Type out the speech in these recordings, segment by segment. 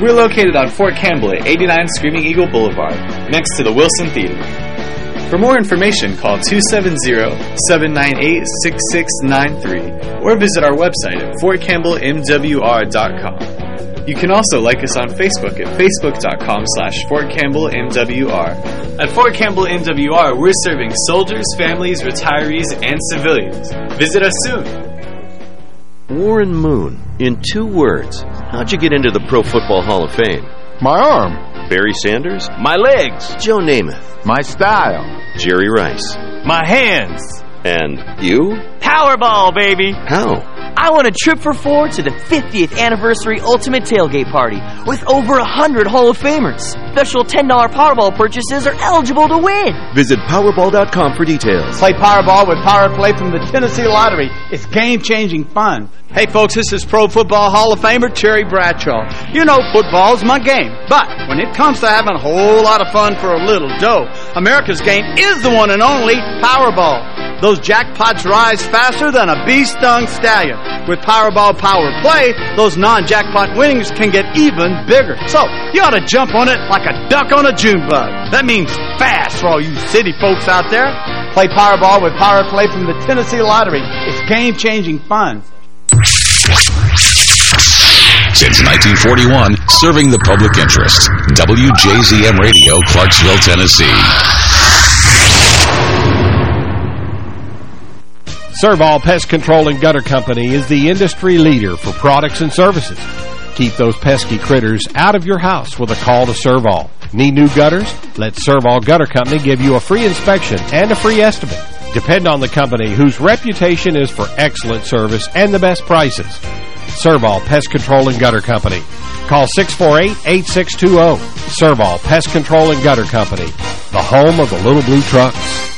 We're located on Fort Campbell at 89 Screaming Eagle Boulevard, next to the Wilson Theater. For more information, call 270-798-6693 or visit our website at fortcampbellmwr.com. You can also like us on Facebook at facebook.com slash fortcampbellmwr. At Fort Campbell MWR, we're serving soldiers, families, retirees, and civilians. Visit us soon. Warren Moon, in two words, how'd you get into the Pro Football Hall of Fame? My arm. Barry Sanders? My legs. Joe Namath? My style. Jerry Rice? My hands. And you? Powerball, baby. How? I want a trip for four to the 50th anniversary Ultimate Tailgate Party with over a 100 Hall of Famers. Special $10 Powerball purchases are eligible to win. Visit Powerball.com for details. Play Powerball with Power Play from the Tennessee Lottery. It's game-changing fun. Hey, folks, this is Pro Football Hall of Famer Terry Bradshaw. You know football's my game, but when it comes to having a whole lot of fun for a little dough, America's game is the one and only Powerball. Those jackpots rise faster than a bee-stung stallion. With Powerball Power Play, those non-jackpot winnings can get even bigger. So, you ought to jump on it like a duck on a June bug. That means fast for all you city folks out there. Play Powerball with Power Play from the Tennessee Lottery. It's game-changing fun. Since 1941, serving the public interest. WJZM Radio, Clarksville, Tennessee. Servall Pest Control and Gutter Company is the industry leader for products and services. Keep those pesky critters out of your house with a call to Servall. Need new gutters? Let Servall Gutter Company give you a free inspection and a free estimate. Depend on the company whose reputation is for excellent service and the best prices. Servall Pest Control and Gutter Company. Call 648-8620. Servall Pest Control and Gutter Company, the home of the little blue trucks.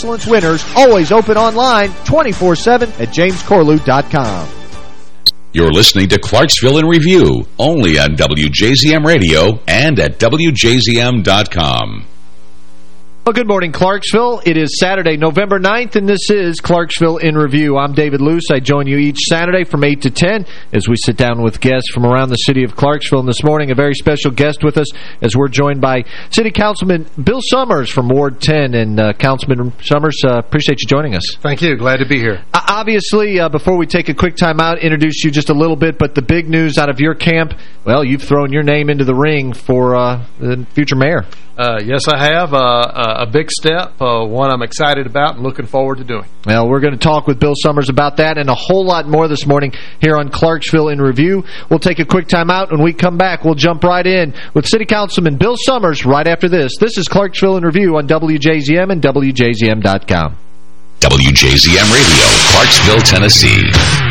Excellence winners, always open online 24-7 at jamescorlew.com. You're listening to Clarksville in Review, only on WJZM Radio and at WJZM.com. Well, good morning, Clarksville. It is Saturday, November 9th, and this is Clarksville in Review. I'm David Luce. I join you each Saturday from 8 to 10 as we sit down with guests from around the city of Clarksville. And this morning, a very special guest with us as we're joined by City Councilman Bill Summers from Ward 10. And uh, Councilman Summers, uh, appreciate you joining us. Thank you. Glad to be here. Uh, obviously, uh, before we take a quick time out, introduce you just a little bit, but the big news out of your camp, well, you've thrown your name into the ring for uh, the future mayor. Uh, yes, I have. A big step, uh, one I'm excited about and looking forward to doing. Well, we're going to talk with Bill Summers about that and a whole lot more this morning here on Clarksville in Review. We'll take a quick time out. When we come back, we'll jump right in with City Councilman Bill Summers right after this. This is Clarksville in Review on WJZM and WJZM.com. WJZM Radio, Clarksville, Tennessee.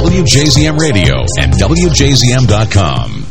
WJZM Radio and WJZM.com.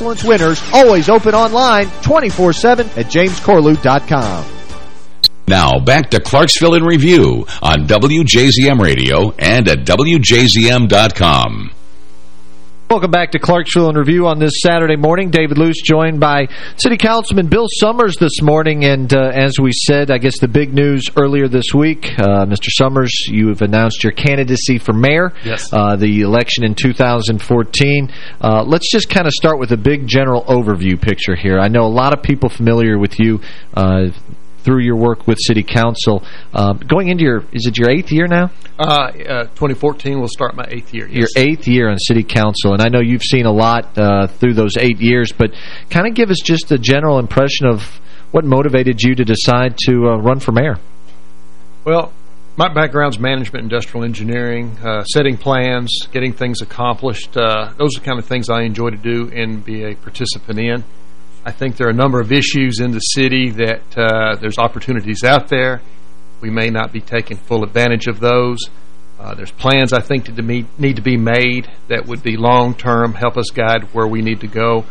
Excellence winners, always open online 24-7 at jamescorlew.com. Now, back to Clarksville in Review on WJZM Radio and at WJZM.com. Welcome back to Clarksville in Review on this Saturday morning. David Luce joined by City Councilman Bill Summers this morning. And uh, as we said, I guess the big news earlier this week, uh, Mr. Summers, you have announced your candidacy for mayor. Yes. Uh, the election in 2014. Uh, let's just kind of start with a big general overview picture here. I know a lot of people familiar with you uh, through your work with City Council. Um, going into your, is it your eighth year now? Uh, uh, 2014 will start my eighth year. Yes. Your eighth year on City Council, and I know you've seen a lot uh, through those eight years, but kind of give us just a general impression of what motivated you to decide to uh, run for mayor. Well, my background's management, industrial engineering, uh, setting plans, getting things accomplished. Uh, those are the kind of things I enjoy to do and be a participant in. I think there are a number of issues in the city that uh, there's opportunities out there. We may not be taking full advantage of those. Uh, there's plans, I think, to need to be made that would be long-term, help us guide where we need to go.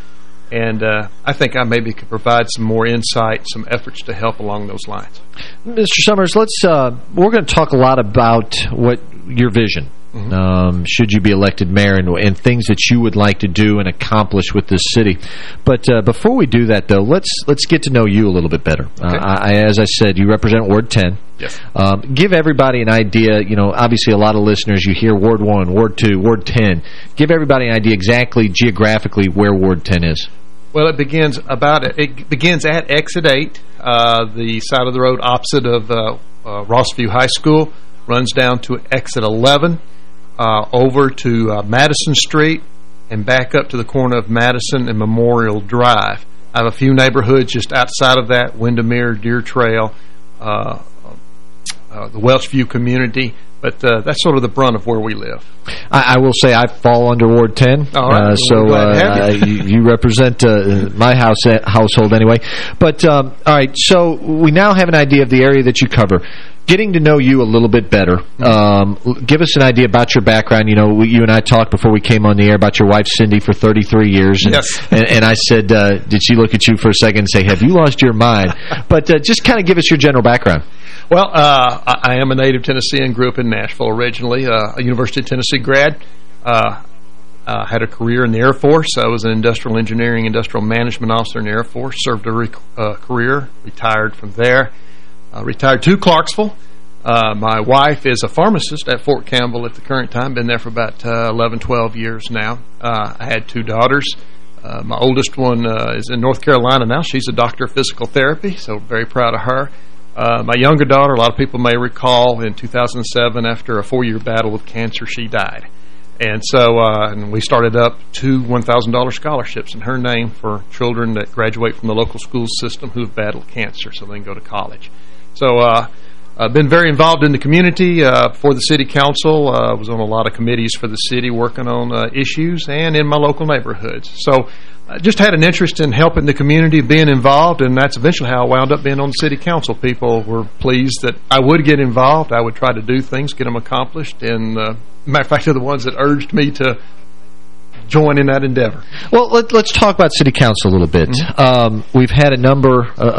And uh, I think I maybe could provide some more insight, some efforts to help along those lines. Mr. Summers, let's uh, we're going to talk a lot about what your vision Mm -hmm. um, should you be elected mayor and, and, things that you would like to do and accomplish with this city. But uh, before we do that, though, let's let's get to know you a little bit better. Okay. Uh, I, as I said, you represent Ward 10. Yes. Um, give everybody an idea. You know, obviously, a lot of listeners, you hear Ward 1, Ward 2, Ward 10. Give everybody an idea exactly geographically where Ward 10 is. Well, it begins about it begins at Exit 8, uh, the side of the road opposite of uh, uh, Rossview High School, runs down to Exit 11 uh, over to uh, Madison Street and back up to the corner of Madison and Memorial Drive. I have a few neighborhoods just outside of that, Windermere, Deer Trail, uh, uh the Welchview community, but uh, that's sort of the brunt of where we live. I, I will say I fall under Ward 10. All right. Uh, so uh, you. you. represent uh, my house household anyway. But, um, all right, so we now have an idea of the area that you cover getting to know you a little bit better. Um, give us an idea about your background. You know, we, you and I talked before we came on the air about your wife, Cindy, for 33 years. And, yes. and, and I said, uh, did she look at you for a second and say, have you lost your mind? but uh, just kind of give us your general background. Well, uh, I am a native Tennessean, grew up in Nashville originally, uh, a University of Tennessee grad. Uh, uh, had a career in the Air Force. I was an industrial engineering, industrial management officer in the Air Force. Served a uh, career, retired from there. Uh, retired to Clarksville. Uh, my wife is a pharmacist at Fort Campbell at the current time. Been there for about uh, 11, 12 years now. Uh, I had two daughters. Uh, my oldest one uh, is in North Carolina now. She's a doctor of physical therapy, so very proud of her. Uh, my younger daughter, a lot of people may recall, in 2007, after a four-year battle with cancer, she died. And so and we started up two $1,000 scholarships in her name for children that graduate from the local school system who have battled cancer so they can go to college. So uh, I've been very involved in the community uh, for the city council. I uh, was on a lot of committees for the city working on uh, issues and in my local neighborhoods. So I just had an interest in helping the community, being involved, and that's eventually how I wound up being on the city council. People were pleased that I would get involved. I would try to do things, get them accomplished, and uh, matter of fact, they're the ones that urged me to join in that endeavor. Well, let, us talk about city council a little bit. Mm -hmm. um, we've had a number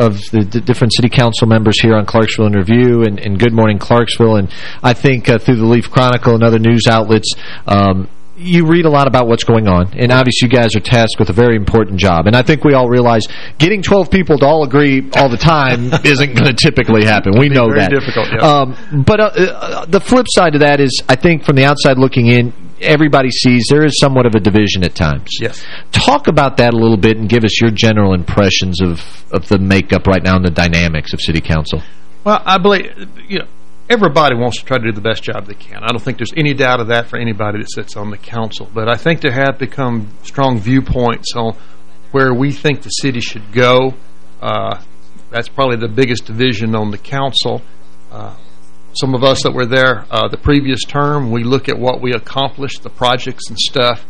of the different city council members here on Clarksville in Review and, and Good Morning Clarksville, and I think uh, through the Leaf Chronicle and other news outlets, um, you read a lot about what's going on, and obviously you guys are tasked with a very important job. And I think we all realize getting 12 people to all agree all the time isn't going to typically happen. We know that. difficult, yeah. um, but uh, uh, the flip side of that is, I think from the outside looking in, everybody sees there is somewhat of a division at times. Yes. Talk about that a little bit and give us your general impressions of, of the makeup right now and the dynamics of city council. Well, I believe, you know, everybody wants to try to do the best job they can. I don't think there's any doubt of that for anybody that sits on the council. But I think there have become strong viewpoints on where we think the city should go. Uh, that's probably the biggest division on the council. Uh, some of us that were there uh, the previous term, we look at what we accomplished, the projects and stuff,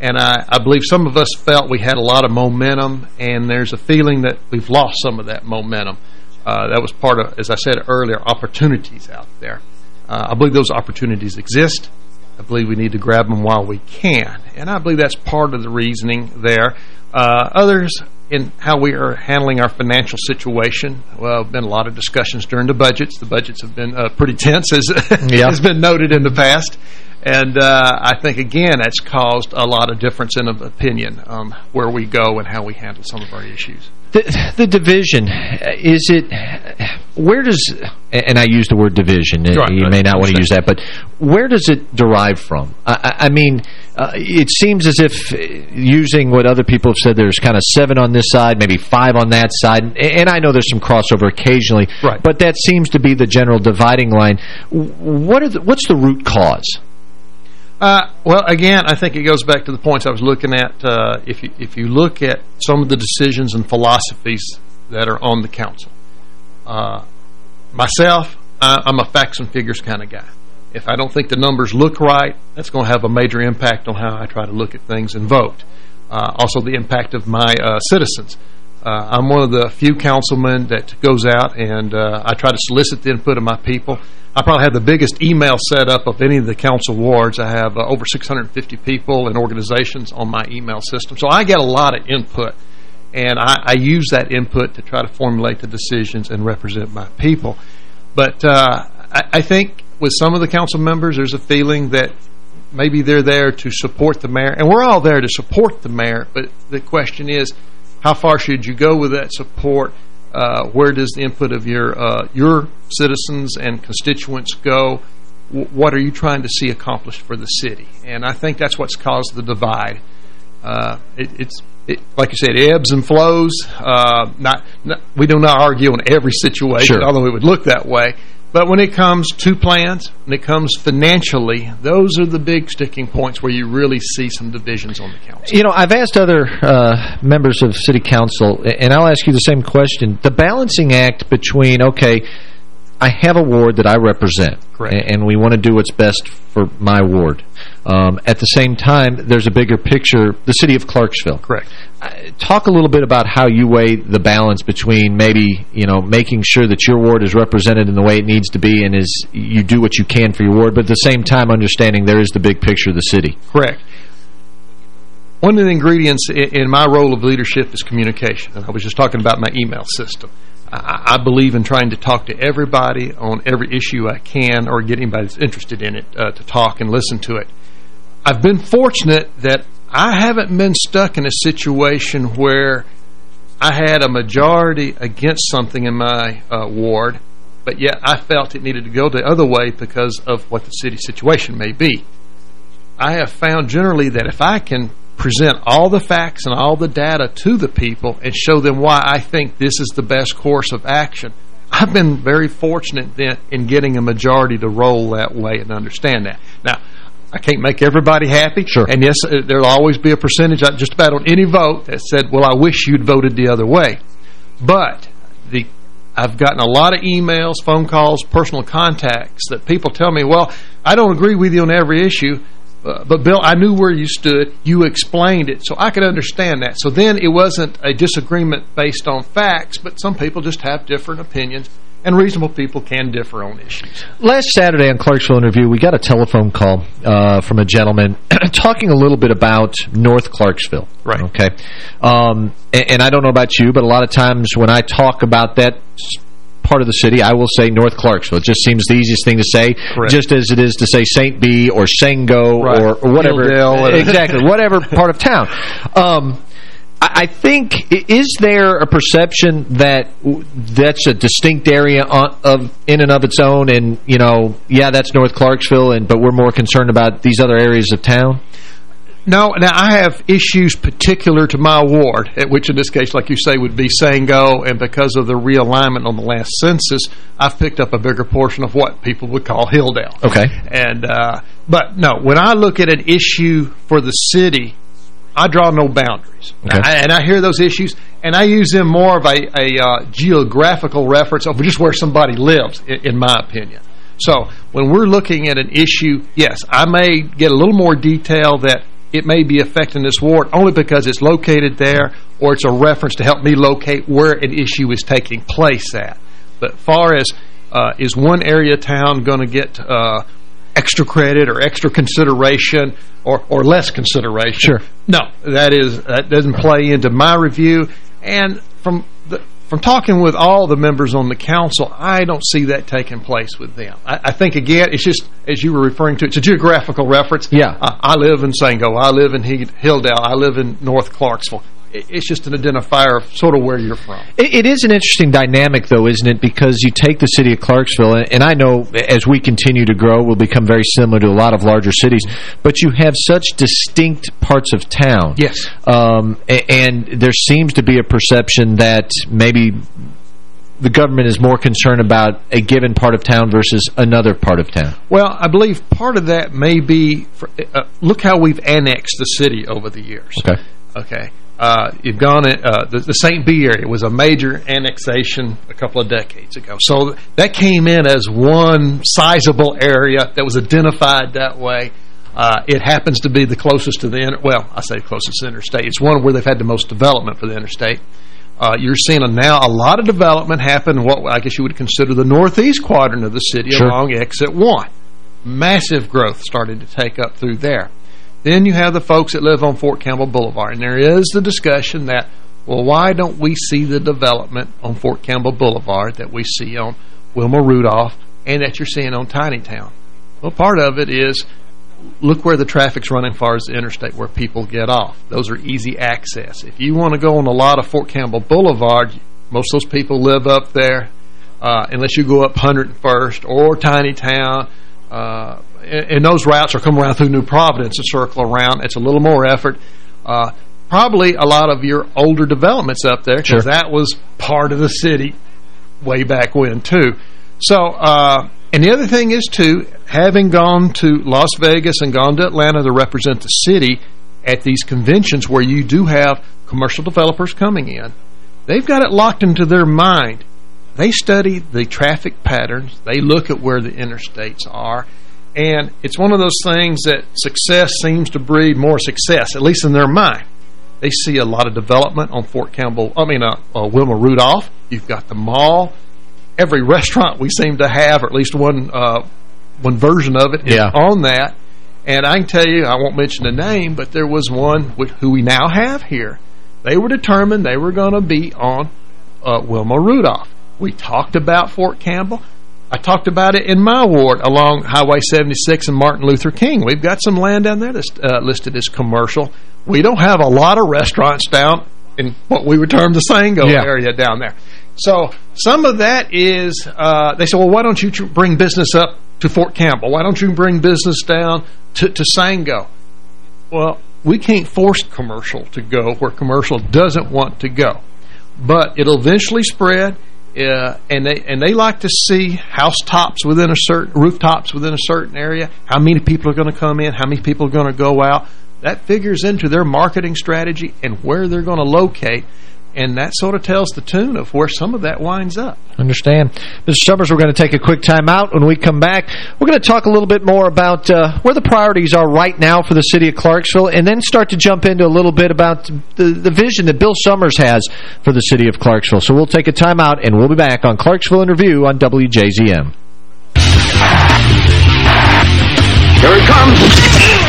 and I, I believe some of us felt we had a lot of momentum, and there's a feeling that we've lost some of that momentum. Uh, that was part of, as I said earlier, opportunities out there. Uh, I believe those opportunities exist. I believe we need to grab them while we can, and I believe that's part of the reasoning there. Uh, others in how we are handling our financial situation. Well, been a lot of discussions during the budgets. The budgets have been uh, pretty tense, as yeah. has been noted in the past. And uh, I think, again, that's caused a lot of difference in opinion um, where we go and how we handle some of our issues. The, the division, is it, where does, and I use the word division, right, you may not want to use that, but where does it derive from? I, I mean, uh, it seems as if using what other people have said, there's kind of seven on this side, maybe five on that side, and I know there's some crossover occasionally, right. but that seems to be the general dividing line. What are the, What's the root cause? Uh, well, again, I think it goes back to the points I was looking at. Uh, if you if you look at some of the decisions and philosophies that are on the council, uh, myself, I, I'm a facts and figures kind of guy. If I don't think the numbers look right, that's going to have a major impact on how I try to look at things and vote. Uh, also, the impact of my uh, citizens. Uh, I'm one of the few councilmen that goes out and I try to solicit the input of my people. I probably have the biggest email setup of any of the council wards. I have uh, over 650 people and organizations on my email system. So I get a lot of input, and I, I use that input to try to formulate the decisions and represent my people. But uh, I, I think with some of the council members, there's a feeling that maybe they're there to support the mayor. And we're all there to support the mayor, but the question is, how far should you go with that support uh, where does the input of your uh, your citizens and constituents go? W what are you trying to see accomplished for the city? And I think that's what's caused the divide. Uh, it, it's it, like you said, ebbs and flows. Uh, not, not, we do not argue on every situation, sure. although it would look that way. But when it comes to plans, when it comes financially, those are the big sticking points where you really see some divisions on the council. You know, I've asked other uh, members of city council, and I'll ask you the same question. The balancing act between, okay, I have a ward that I represent, Correct. and we want to do what's best for my ward. Um, at the same time, there's a bigger picture, the city of Clarksville. Correct. Uh, talk a little bit about how you weigh the balance between maybe, you know, making sure that your ward is represented in the way it needs to be and is you do what you can for your ward, but at the same time understanding there is the big picture of the city. Correct. One of the ingredients in my role of leadership is communication. And I was just talking about my email system. I, believe in trying to talk to everybody on every issue I can or get anybody that's interested in it uh, to talk and listen to it. I've been fortunate that I haven't been stuck in a situation where I had a majority against something in my uh, ward but yet I felt it needed to go the other way because of what the city situation may be. I have found generally that if I can present all the facts and all the data to the people and show them why I think this is the best course of action, I've been very fortunate then in getting a majority to roll that way and understand that. Now, I can't make everybody happy. Sure. And yes, uh, there'll always be a percentage uh, just about on any vote that said, well, I wish you'd voted the other way. But the I've gotten a lot of emails, phone calls, personal contacts that people tell me, well, I don't agree with you on every issue, uh, but Bill, I knew where you stood. You explained it, so I could understand that. So then it wasn't a disagreement based on facts, but some people just have different opinions, and reasonable people can differ on issues. Last Saturday on Clarksville in Review, we got a telephone call uh, from a gentleman talking a little bit about North Clarksville. Right. Okay. Um, and, and I don't know about you, but a lot of times when I talk about that part of the city, I will say North Clarksville. It just seems the easiest thing to say, Correct. just as it is to say St. B or Sango Right. or, or whatever. Exactly, whatever part of town. Um, I I think, is there a perception that that's a distinct area of in and of its own and, you know, yeah, that's North Clarksville, and but we're more concerned about these other areas of town? No, now I have issues particular to my ward, at which in this case, like you say, would be Sango, and because of the realignment on the last census, I've picked up a bigger portion of what people would call Hilldale. Okay. And uh, But no, when I look at an issue for the city, I draw no boundaries. Okay. I- and I hear those issues, and I use them more of a, a uh, geographical reference of just where somebody lives, in, in my opinion. So when we're looking at an issue, yes, I may get a little more detail that it may be affecting this ward only because it's located there or it's a reference to help me locate where an issue is taking place at. But far as uh, is one area of town going to get uh, extra credit or extra consideration or, or less consideration. Sure. No, that is that doesn't play into my review. And from from talking with all the members on the council, I don't see that taking place with them. I, I think, again, it's just, as you were referring to, it's a geographical reference. Yeah. I live in Sango. I live in Hilldale. I live in North Clarksville. It, it's just an identifier of sort of where you're from. It, it is an interesting dynamic, though, isn't it? Because you take the city of Clarksville, and, and I know as we continue to grow, we'll become very similar to a lot of larger cities, but you have such distinct parts of town. Yes. Um, a- and there seems to be a perception that maybe the government is more concerned about a given part of town versus another part of town. Well, I believe part of that may be, for, uh, look how we've annexed the city over the years. Okay. Okay. Uh, you've gone, uh, the, the St. B area was a major annexation a couple of decades ago. So that came in as one sizable area that was identified that way. Uh, it happens to be the closest to the, inter well, I say closest to the interstate. It's one where they've had the most development for the interstate. Uh, you're seeing a, now a lot of development happen in what I guess you would consider the northeast quadrant of the city Sure. along Exit 1. Massive growth started to take up through there. Then you have the folks that live on Fort Campbell Boulevard, and there is the discussion that, well, why don't we see the development on Fort Campbell Boulevard that we see on Wilma Rudolph and that you're seeing on Tiny Town? Well, part of it is look where the traffic's running far as the interstate where people get off. Those are easy access. If you want to go on a lot of Fort Campbell Boulevard, most of those people live up there uh, unless you go up 101st or Tiny Town. Uh, and, and those routes are come around through New Providence and circle around. It's a little more effort. Uh, probably a lot of your older developments up there because Sure. that was part of the city way back when, too. So, uh, and the other thing is, too, having gone to Las Vegas and gone to Atlanta to represent the city at these conventions where you do have commercial developers coming in, they've got it locked into their mind. They study the traffic patterns. They look at where the interstates are. And it's one of those things that success seems to breed more success, at least in their mind. They see a lot of development on Fort Campbell, I mean, uh, uh, Wilma Rudolph. You've got the mall. Every restaurant we seem to have, or at least one uh, one version of it, is Yeah. on that. And I can tell you, I won't mention the name, but there was one wh- who we now have here. They were determined they were going to be on uh, Wilma Rudolph. We talked about Fort Campbell. I talked about it in my ward along Highway 76 and Martin Luther King. We've got some land down there that's uh, listed as commercial. We don't have a lot of restaurants down in what we would term the Sango Yeah. area down there. So some of that is, uh, they say, well, why don't you bring business up to Fort Campbell? Why don't you bring business down to, to Sango? Well, we can't force commercial to go where commercial doesn't want to go. But it'll eventually spread, uh, and they and they like to see housetops within a certain rooftops within a certain area. How many people are going to come in? How many people are going to go out? That figures into their marketing strategy and where they're going to locate, and that sort of tells the tune of where some of that winds up. Understand. Mr. Summers, we're going to take a quick time out. When we come back, we're going to talk a little bit more about uh, where the priorities are right now for the city of Clarksville and then start to jump into a little bit about the, the vision that Bill Summers has for the city of Clarksville. So we'll take a time out and we'll be back on Clarksville in Review on WJZM. Here it comes.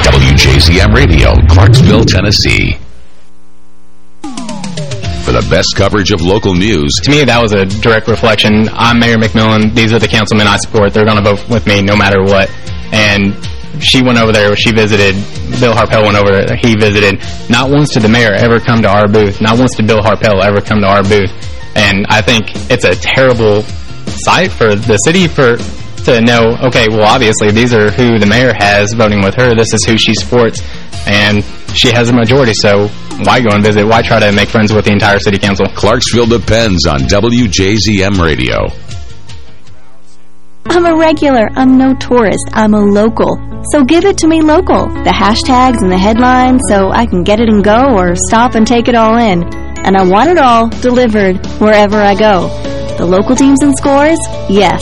WJZM Radio, Clarksville, Tennessee. The best coverage of local news, To me, that was a direct reflection. I'm Mayor McMillan. These are the councilmen I support. They're going to vote with me no matter what. And she went over there. She visited. Bill Harpel went over there. He visited. Not once did the mayor ever come to our booth. Not once did Bill Harpel ever come to our booth. And I think it's a terrible sight for the city for to know, okay, well, obviously, these are who the mayor has voting with her. This is who she supports. And she has a majority, so why go and visit? Why try to make friends with the entire city council? Clarksville depends on WJZM Radio. I'm a regular. I'm no tourist. I'm a local. So give it to me local. The hashtags and the headlines so I can get it and go or stop and take it all in. And I want it all delivered wherever I go. The local teams and scores? Yes.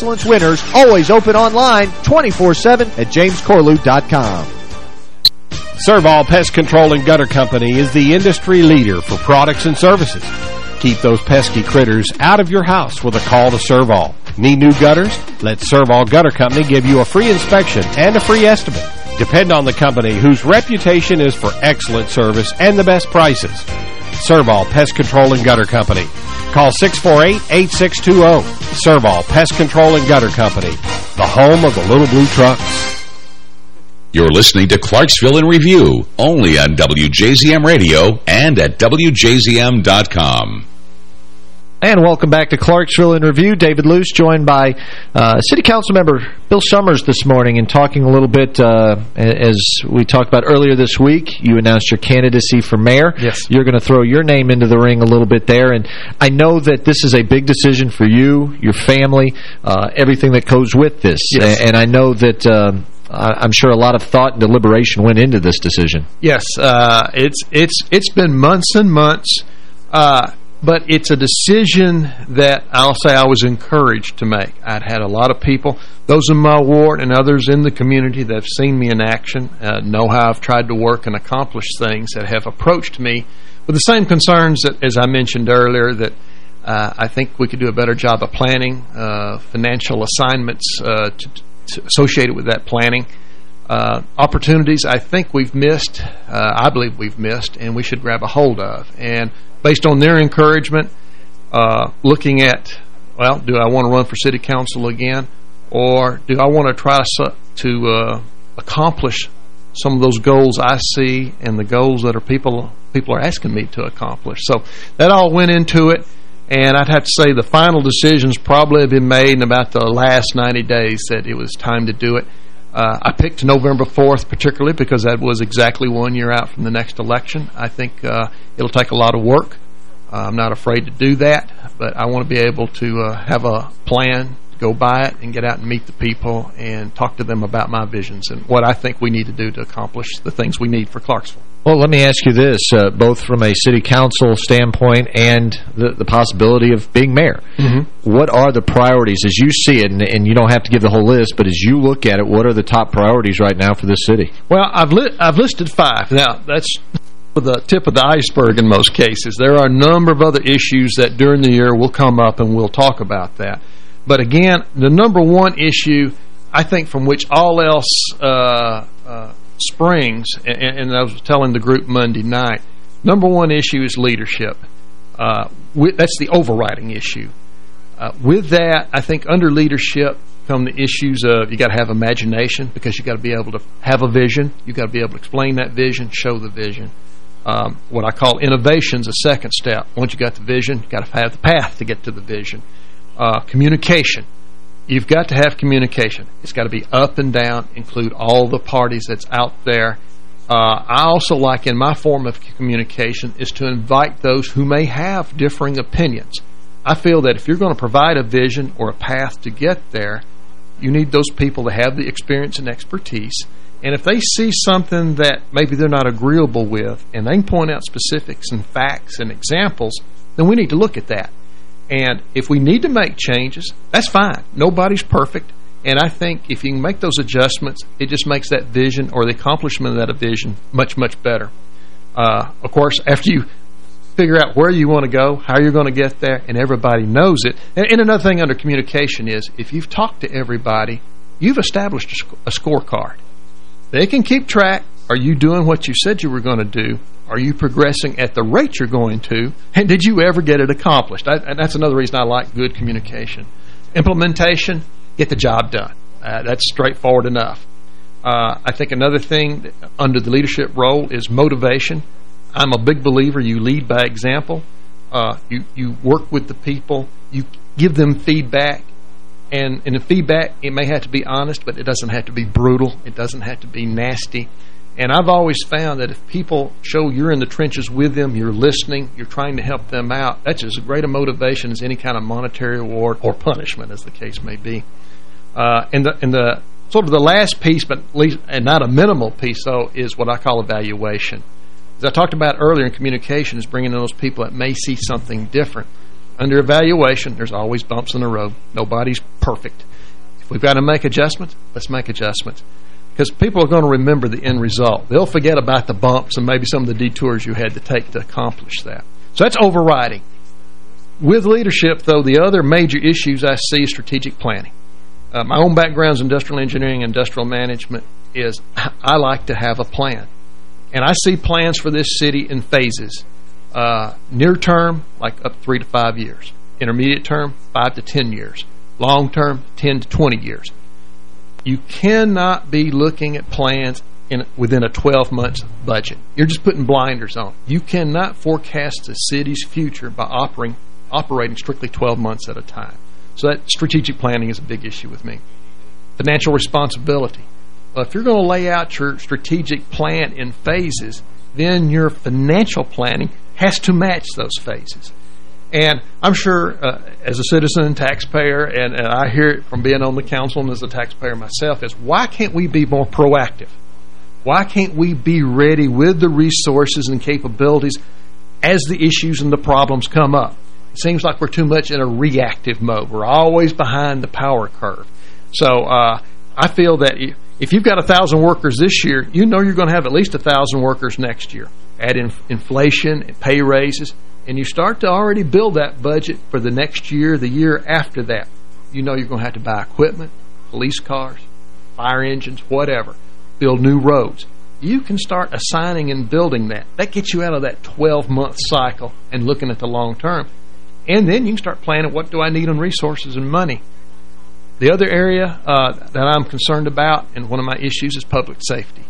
Excellence winners, always open online 24-7 at jamescorlew.com. Servall Pest Control and Gutter Company is the industry leader for products and services. Keep those pesky critters out of your house with a call to Servall. Need new gutters? Let Servall Gutter Company give you a free inspection and a free estimate. Depend on the company whose reputation is for excellent service and the best prices. Servall Pest Control and Gutter Company. Call 648-8620. Servall Pest Control and Gutter Company, the home of the little blue trucks. You're listening to Clarksville in Review, only on WJZM Radio and at WJZM.com. And welcome back to Clarksville in Review. David Luce joined by uh, City Council member Bill Summers this morning and talking a little bit, uh, as we talked about earlier this week, you announced your candidacy for mayor. Yes. You're going to throw your name into the ring a little bit there. And I know that this is a big decision for you, your family, uh, everything that goes with this. Yes. And I know that... Um, I- I'm sure a lot of thought and deliberation went into this decision. Yes, uh, it's it's it's been months and months, uh, but it's a decision that I'll say I was encouraged to make. I'd had a lot of people, those in my ward and others in the community that have seen me in action, uh, know how I've tried to work and accomplish things that have approached me with the same concerns that, as I mentioned earlier, that uh, I think we could do a better job of planning, uh, financial assignments uh, to, to associated with that planning. Uh, opportunities I think we've missed, uh, I believe we've missed, and we should grab a hold of. And based on their encouragement, uh, looking at, well, do I want to run for city council again, or do I want to try to, to uh, accomplish some of those goals I see and the goals that are people people are asking me to accomplish. So that all went into it. And I'd have to say the final decisions probably have been made in about the last 90 days that it was time to do it. Uh, I picked November 4th particularly because that was exactly one year out from the next election. I think uh, it'll take a lot of work. Uh, I'm not afraid to do that, but I want to be able to uh, have a plan go by it and get out and meet the people and talk to them about my visions and what I think we need to do to accomplish the things we need for Clarksville. Well, let me ask you this, uh, both from a city council standpoint and the, the possibility of being mayor. Mm -hmm. What are the priorities as you see it, and, and, you don't have to give the whole list, but as you look at it, what are the top priorities right now for this city? Well, I've, li I've listed five. Now, that's the tip of the iceberg in most cases. There are a number of other issues that during the year will come up, and we'll talk about that. But again, the number one issue, I think, from which all else uh, uh, Springs, and, and, I was telling the group Monday night, number one issue is leadership. Uh, with, that's the overriding issue. Uh, with that, I think under leadership come the issues of you got to have imagination because you got to be able to have a vision. You got to be able to explain that vision, show the vision. Um, what I call innovation is a second step. Once you got the vision, you got to have the path to get to the vision. Uh, communication. You've got to have communication. It's got to be up and down, include all the parties that's out there. Uh, I also like in my form of communication is to invite those who may have differing opinions. I feel that if you're going to provide a vision or a path to get there, you need those people to have the experience and expertise. And if they see something that maybe they're not agreeable with, and they can point out specifics and facts and examples, then we need to look at that. And if we need to make changes, that's fine. Nobody's perfect. And I think if you can make those adjustments, it just makes that vision or the accomplishment of that vision much, much better. Uh, of course, after you figure out where you want to go, how you're going to get there, and everybody knows it. And, and another thing under communication is if you've talked to everybody, you've established a, sc a scorecard. They can keep track. Are you doing what you said you were going to do? Are you progressing at the rate you're going to? And did you ever get it accomplished? I, and that's another reason I like good communication. Implementation, get the job done. Uh, that's straightforward enough. Uh, I think another thing under the leadership role is motivation. I'm a big believer you lead by example. Uh, you, you work with the people. You give them feedback. And, and the feedback, it may have to be honest, but it doesn't have to be brutal. It doesn't have to be nasty. And I've always found that if people show you're in the trenches with them, you're listening, you're trying to help them out, that's as great a motivation as any kind of monetary reward or punishment, as the case may be. Uh, and the and the sort of the last piece, but least, and not a minimal piece, though, is what I call evaluation. As I talked about earlier in communication, is bringing in those people that may see something different. Under evaluation, there's always bumps in the road. Nobody's perfect. If we've got to make adjustments, let's make adjustments because people are going to remember the end result. They'll forget about the bumps and maybe some of the detours you had to take to accomplish that. So that's overriding. With leadership, though, the other major issues I see is strategic planning. Uh, my own background is industrial engineering industrial management is I like to have a plan. And I see plans for this city in phases. Uh, near term, like up three to five years. Intermediate term, five to ten years. Long term, 10 to 20 years. You cannot be looking at plans in within a 12 months budget. You're just putting blinders on. You cannot forecast the city's future by operating operating strictly 12 months at a time. So that strategic planning is a big issue with me. Financial responsibility. Well, if you're going to lay out your strategic plan in phases, then your financial planning has to match those phases. And I'm sure, uh, as a citizen and taxpayer, and, and I hear it from being on the council and as a taxpayer myself, is why can't we be more proactive? Why can't we be ready with the resources and capabilities as the issues and the problems come up? It seems like we're too much in a reactive mode. We're always behind the power curve. So uh, I feel that if you've got a 1,000 workers this year, you know you're going to have at least a 1,000 workers next year. Add in inflation, and pay raises, and you start to already build that budget for the next year, the year after that. You know you're going to have to buy equipment, police cars, fire engines, whatever, build new roads. You can start assigning and building that. That gets you out of that 12-month cycle and looking at the long term. And then you can start planning what do I need on resources and money. The other area uh, that I'm concerned about and one of my issues is public safety.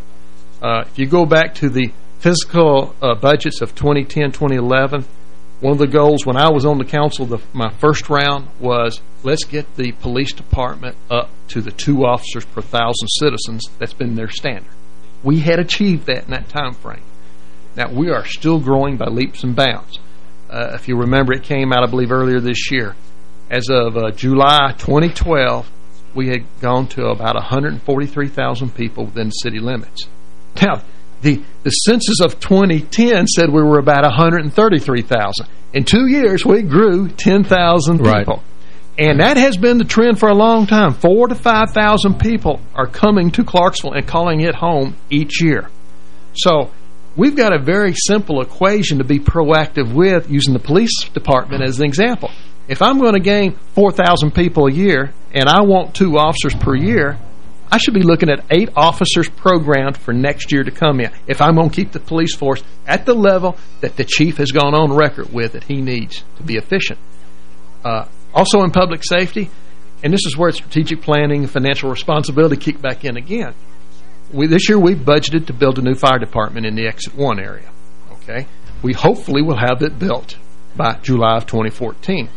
Uh, if you go back to the fiscal uh, budgets of 2010, 2011, one of the goals when I was on the council, the, my first round was let's get the police department up to the two officers per thousand citizens. That's been their standard. We had achieved that in that time frame. Now, we are still growing by leaps and bounds. Uh, if you remember, it came out, I believe, earlier this year. as of uh, July 2012, we had gone to about 143,000 people within city limits. Now, the, the census of 2010 said we were about 133,000. In two years, we grew 10,000 people. Right. And that has been the trend for a long time. Four to 5,000 people are coming to Clarksville and calling it home each year. So we've got a very simple equation to be proactive with using the police department as an example. If I'm going to gain 4,000 people a year and I want two officers per year, I should be looking at eight officers programmed for next year to come in if I'm going to keep the police force at the level that the chief has gone on record with that he needs to be efficient. Uh, also in public safety, and this is where strategic planning and financial responsibility kick back in again. We, this year we've budgeted to build a new fire department in the Exit 1 area. Okay, We hopefully will have it built by July of 2014.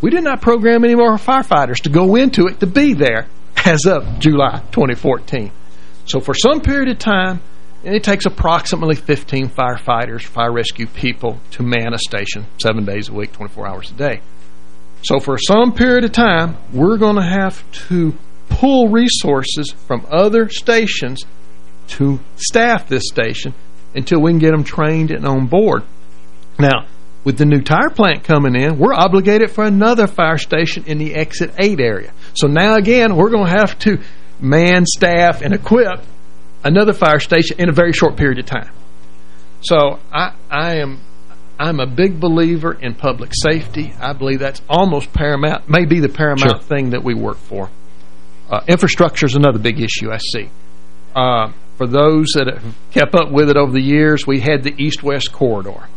We did not program any more firefighters to go into it to be there as of July 2014. So for some period of time, it takes approximately 15 firefighters, fire rescue people to man a station seven days a week, 24 hours a day. So for some period of time, we're going to have to pull resources from other stations to staff this station until we can get them trained and on board. Now, with the new tire plant coming in, we're obligated for another fire station in the Exit 8 area. So now, again, we're going to have to man, staff, and equip another fire station in a very short period of time. So I, I am I'm a big believer in public safety. I believe that's almost paramount, may be the paramount sure. thing that we work for. Uh, infrastructure is another big issue I see. Uh, for those that have kept up with it over the years, we had the east-west corridor.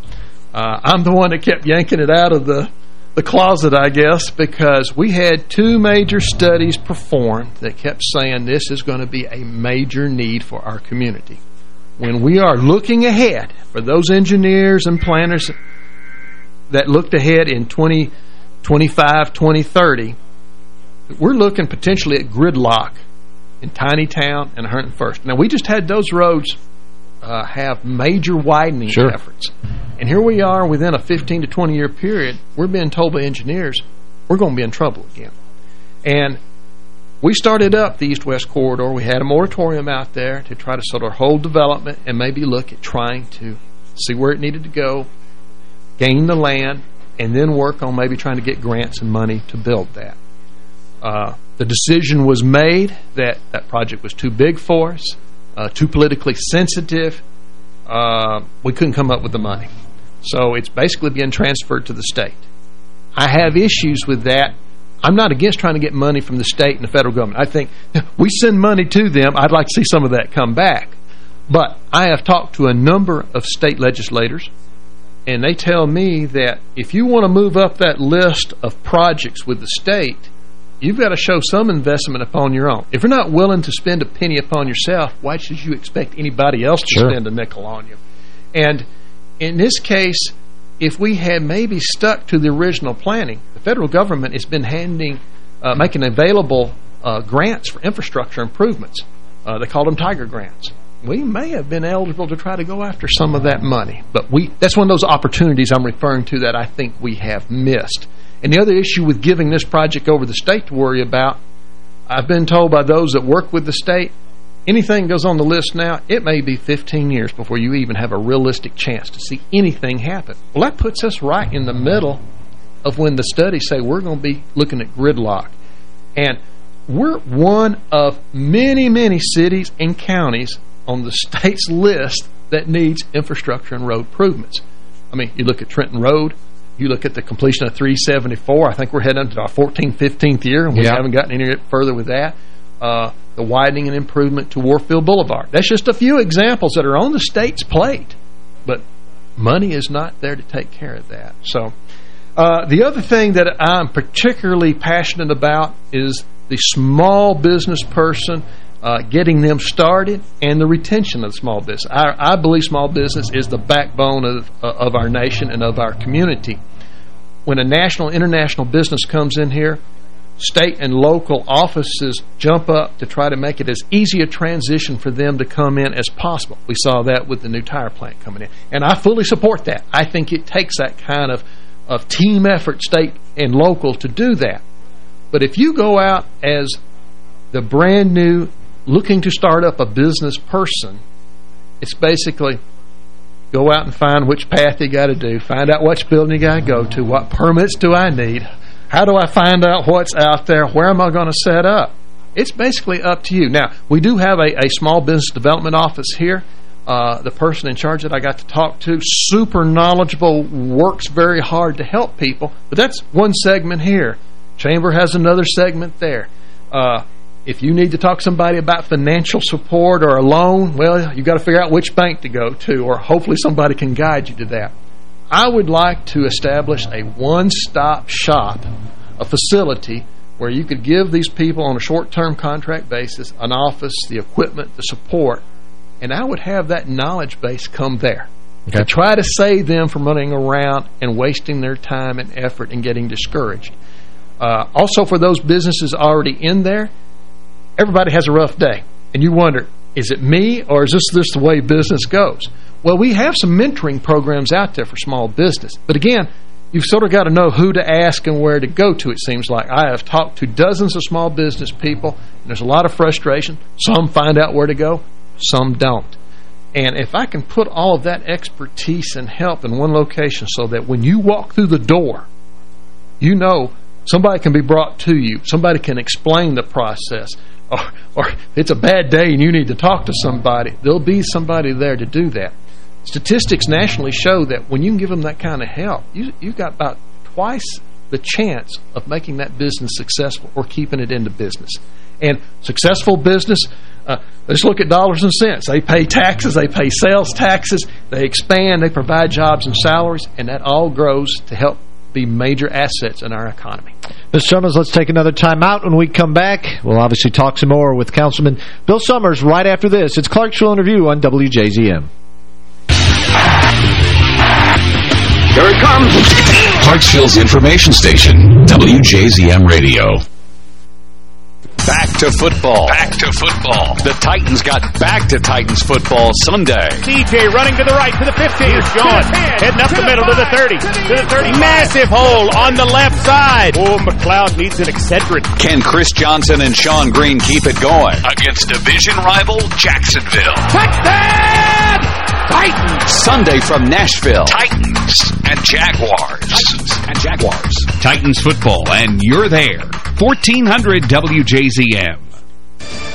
Uh, I'm the one that kept yanking it out of the, the closet, I guess, because we had two major studies performed that kept saying this is going to be a major need for our community when we are looking ahead, for those engineers and planners that looked ahead in 2025, 2030, we're looking potentially at gridlock in Tiny Town and 101st. Now, we just had those roads uh, have major widening sure. efforts. And here we are within a 15 to 20 year period, we're being told by engineers we're going to be in trouble again. And we started up the east-west corridor. We had a moratorium out there to try to sort of hold development and maybe look at trying to see where it needed to go, gain the land, and then work on maybe trying to get grants and money to build that. Uh, the decision was made that that project was too big for us, uh, too politically sensitive. Uh, we couldn't come up with the money. So it's basically being transferred to the state. I have issues with that I'm not against trying to get money from the state and the federal government. I think we send money to them. I'd like to see some of that come back. But I have talked to a number of state legislators, and they tell me that if you want to move up that list of projects with the state, you've got to show some investment upon your own. If you're not willing to spend a penny upon yourself, why should you expect anybody else to sure. spend a nickel on you? And in this case, if we had maybe stuck to the original planning, the federal government has been handing, uh, making available uh, grants for infrastructure improvements. Uh, they call them Tiger grants. We may have been eligible to try to go after some of that money, but we that's one of those opportunities I'm referring to that I think we have missed. And the other issue with giving this project over the state to worry about, I've been told by those that work with the state, anything goes on the list now, it may be 15 years before you even have a realistic chance to see anything happen. Well, that puts us right in the middle of when the studies say we're going to be looking at gridlock. And we're one of many, many cities and counties on the state's list that needs infrastructure and road improvements. I mean, you look at Trenton Road, you look at the completion of 374, I think we're heading into our 14th, 15th year, and we yep. haven't gotten any further with that. Uh, the widening and improvement to Warfield Boulevard. That's just a few examples that are on the state's plate, but money is not there to take care of that. So uh, the other thing that I'm particularly passionate about is the small business person, uh, getting them started, and the retention of small business. I, I believe small business is the backbone of, uh, of our nation and of our community. When a national, international business comes in here, state and local offices jump up to try to make it as easy a transition for them to come in as possible. We saw that with the new tire plant coming in. And I fully support that. I think it takes that kind of of team effort, state and local, to do that. But if you go out as the brand new, looking to start up a business person, it's basically go out and find which path you got to do, find out which building you got to go to, what permits do I need, how do I find out what's out there, where am I going to set up? It's basically up to you. Now, we do have a, a small business development office here. Uh, the person in charge that I got to talk to, super knowledgeable, works very hard to help people. But that's one segment here. Chamber has another segment there. Uh, if you need to talk to somebody about financial support or a loan, well, you've got to figure out which bank to go to, or hopefully somebody can guide you to that. I would like to establish a one-stop shop, a facility where you could give these people on a short-term contract basis an office, the equipment, the support, and I would have that knowledge base come there. Okay. To try to save them from running around and wasting their time and effort and getting discouraged. Uh, also, for those businesses already in there, everybody has a rough day. And you wonder, is it me or is this, this the way business goes? Well, we have some mentoring programs out there for small business. But again, you've sort of got to know who to ask and where to go to, it seems like. I have talked to dozens of small business people, and there's a lot of frustration. Some find out where to go, some don't. And if I can put all of that expertise and help in one location so that when you walk through the door, you know somebody can be brought to you. Somebody can explain the process. Or, or it's a bad day and you need to talk to somebody. There'll be somebody there to do that. Statistics nationally show that when you give them that kind of help, you, you've got about twice the chance of making that business successful or keeping it into business. And successful business, uh, let's look at dollars and cents. They pay taxes, they pay sales taxes, they expand, they provide jobs and salaries, and that all grows to help be major assets in our economy. Mr. Summers, let's take another time out. When we come back, we'll obviously talk some more with Councilman Bill Summers right after this. It's Clarksville in Review on WJZM. Here it comes. Clarksville's information station, WJZM Radio. Back to football. Back to football. The Titans got back to Titans football Sunday. CJ running to the right to the 15. Here's Shonn heading up the middle to the 30. To the 30. Massive hole on the left side. Oh, McLeod needs an Excedrin. Can Chris Johnson and Shonn Greene keep it going against division rival Jacksonville? Touchdown! Titans. Sunday from Nashville. Titans and Jaguars. Titans and Jaguars. Titans football, and you're there. 1400 WJZM.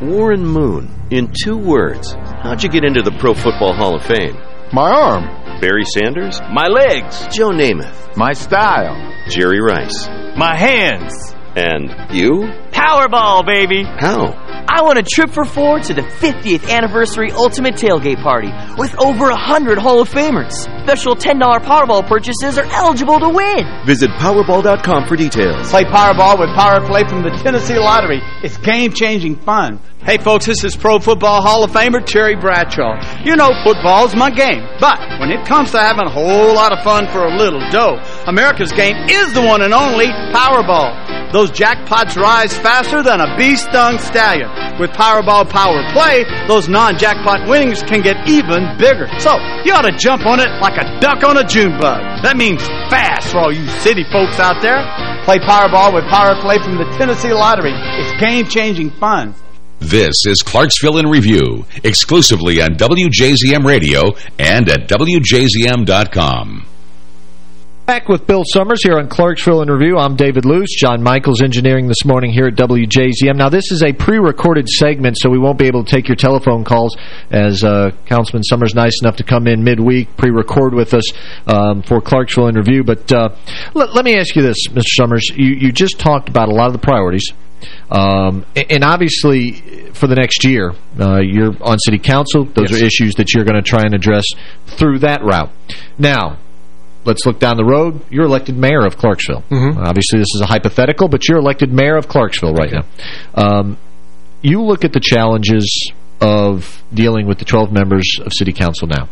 Warren Moon, in two words, how'd you get into the Pro Football Hall of Fame? My arm. Barry Sanders? My legs. Joe Namath? My style. Jerry Rice? My hands. And you? Powerball, baby! How? I won a trip for four to the 50th anniversary Ultimate Tailgate Party with over a hundred Hall of Famers. Special $10 Powerball purchases are eligible to win. Visit Powerball.com for details. Play Powerball with Power Play from the Tennessee Lottery. It's game-changing fun. Hey, folks, this is Pro Football Hall of Famer Terry Bradshaw. You know football's my game, but when it comes to having a whole lot of fun for a little dough, America's game is the one and only Powerball. Those jackpots rise faster than a bee-stung stallion. With Powerball Power Play, those non-jackpot winnings can get even bigger. So, you ought to jump on it like a duck on a June bug. That means fast for all you city folks out there. Play Powerball with Power Play from the Tennessee Lottery. It's game-changing fun. This is Clarksville in Review, exclusively on WJZM Radio and at WJZM.com. Back with Bill Summers here on Clarksville in Review. I'm David Luce. John Michaels engineering this morning here at WJZM. Now, this is a pre-recorded segment, so we won't be able to take your telephone calls as uh, Councilman Summers nice enough to come in midweek, pre-record with us um, for Clarksville in Review. But uh, let, let me ask you this, Mr. Summers. You, you just talked about a lot of the priorities. Um, and obviously, for the next year, uh, you're on city council. Those yes. are issues that you're going to try and address through that route. Now, let's look down the road. You're elected mayor of Clarksville. Mm -hmm. Obviously, this is a hypothetical, but you're elected mayor of Clarksville right okay. now. Um, you look at the challenges of dealing with the 12 members of city council now.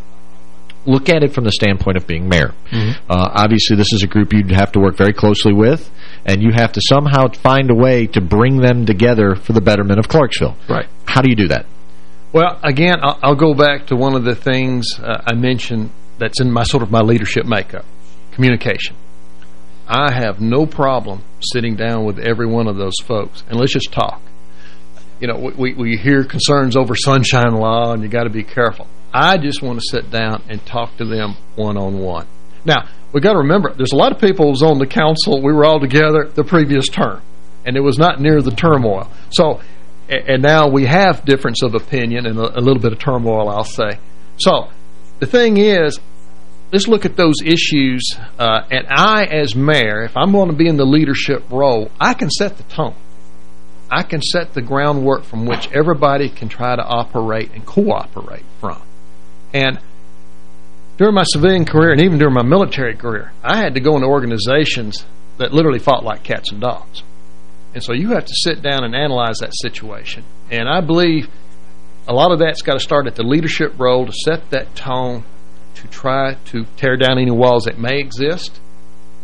Look at it from the standpoint of being mayor. Mm -hmm. uh, obviously, this is a group you'd have to work very closely with, and you have to somehow find a way to bring them together for the betterment of Clarksville. Right. How do you do that? Well, again, I'll, I'll go back to one of the things uh, I mentioned that's in my sort of my leadership makeup, communication. I have no problem sitting down with every one of those folks, and let's just talk. You know, we, we hear concerns over sunshine law, and you got to be careful. I just want to sit down and talk to them one-on-one. -on -one. Now, we got to remember, there's a lot of people who was on the council. We were all together the previous term, and it was not near the turmoil. So, and now we have difference of opinion and a, a little bit of turmoil, I'll say. So, the thing is, let's look at those issues. Uh, and I, as mayor, if I'm going to be in the leadership role, I can set the tone. I can set the groundwork from which everybody can try to operate and cooperate from. And during my civilian career and even during my military career, I had to go into organizations that literally fought like cats and dogs. And so you have to sit down and analyze that situation. And I believe a lot of that's got to start at the leadership role to set that tone, to try to tear down any walls that may exist,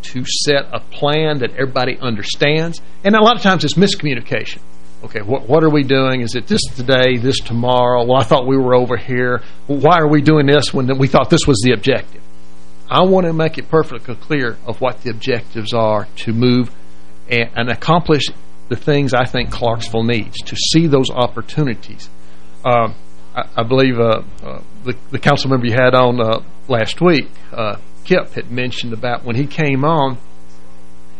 to set a plan that everybody understands. And a lot of times it's miscommunication. Okay, what what are we doing? Is it this today, this tomorrow? Well, I thought we were over here. Why are we doing this when we thought this was the objective? I want to make it perfectly clear of what the objectives are to move and, and accomplish the things I think Clarksville needs, to see those opportunities. Uh, I, I, believe uh, uh, the, the council member you had on uh, last week, Kip, had mentioned about when he came on,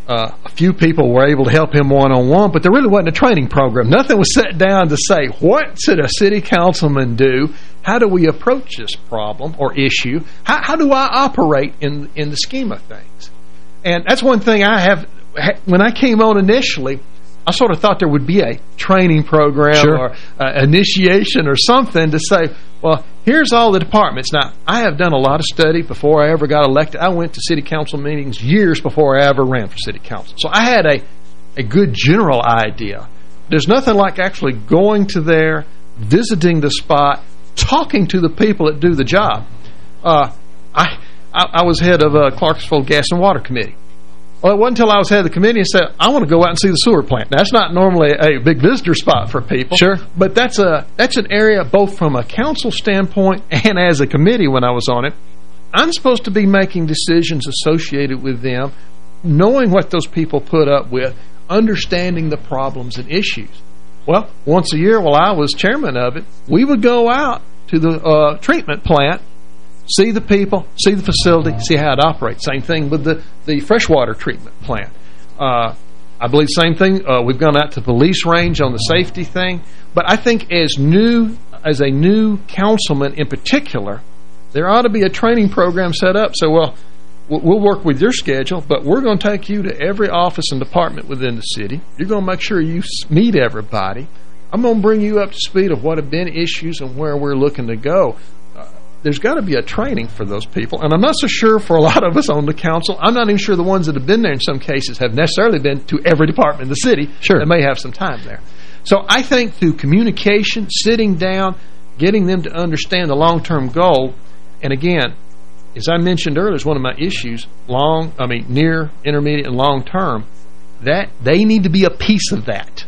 uh, a few people were able to help him one-on-one, -on -one, but there really wasn't a training program. Nothing was set down to say, what should a city councilman do? How do we approach this problem or issue? How, how do I operate in, in the scheme of things? And that's one thing I have, when I came on initially, I sort of thought there would be a training program sure. or uh, initiation or something to say, well, here's all the departments. Now, I have done a lot of study before I ever got elected. I went to city council meetings years before I ever ran for city council. So I had a, a good general idea. There's nothing like actually going to there, visiting the spot, talking to the people that do the job. Uh, I, I, I was head of a Clarksville Gas and Water Committee. Well, it wasn't until I was head of the committee and said, I want to go out and see the sewer plant. That's not normally a big visitor spot for people. Sure. But that's a that's an area both from a council standpoint and as a committee when I was on it. I'm supposed to be making decisions associated with them, knowing what those people put up with, understanding the problems and issues. Well, once a year while I was chairman of it, we would go out to the uh, treatment plant see the people, see the facility, see how it operates. Same thing with the, the freshwater treatment plant. Uh, I believe same thing. Uh, we've gone out to lease range on the safety thing. But I think as new as a new councilman in particular, there ought to be a training program set up. So, well, we'll work with your schedule, but we're going to take you to every office and department within the city. You're going to make sure you meet everybody. I'm going to bring you up to speed of what have been issues and where we're looking to go. There's got to be a training for those people, and I'm not so sure for a lot of us on the council. I'm not even sure the ones that have been there in some cases have necessarily been to every department in the city. Sure. That may have some time there. So I think through communication, sitting down, getting them to understand the long-term goal, and again, as I mentioned earlier, is one of my issues, long, I mean, near, intermediate, and long term, that they need to be a piece of that.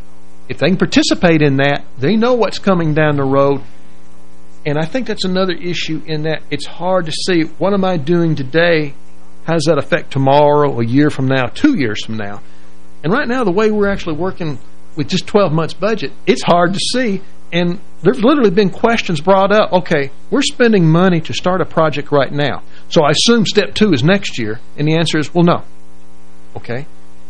If they can participate in that, they know what's coming down the road. And I think that's another issue in that it's hard to see, what am I doing today? How does that affect tomorrow, a year from now, two years from now? And right now, the way we're actually working with just 12 months budget, it's hard to see. And there's literally been questions brought up. Okay, we're spending money to start a project right now. So I assume step two is next year. And the answer is, well, no. Okay.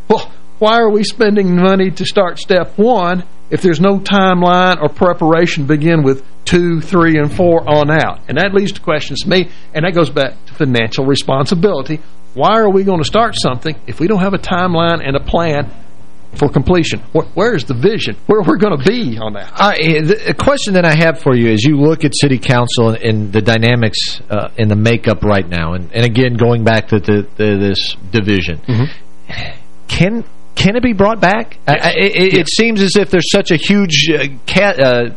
Well, why are we spending money to start step one if there's no timeline or preparation begin with two, three, and four on out? And that leads to questions to me, and that goes back to financial responsibility. Why are we going to start something if we don't have a timeline and a plan for completion? where's the vision? Where are we're going to be on that? Uh, the question that I have for you is you look at city council and, the dynamics uh, in the makeup right now, and, and again, going back to the, the, this division, mm -hmm. can can it be brought back? Yes. I, it, yes. it, seems as if there's such a huge uh, cat, uh,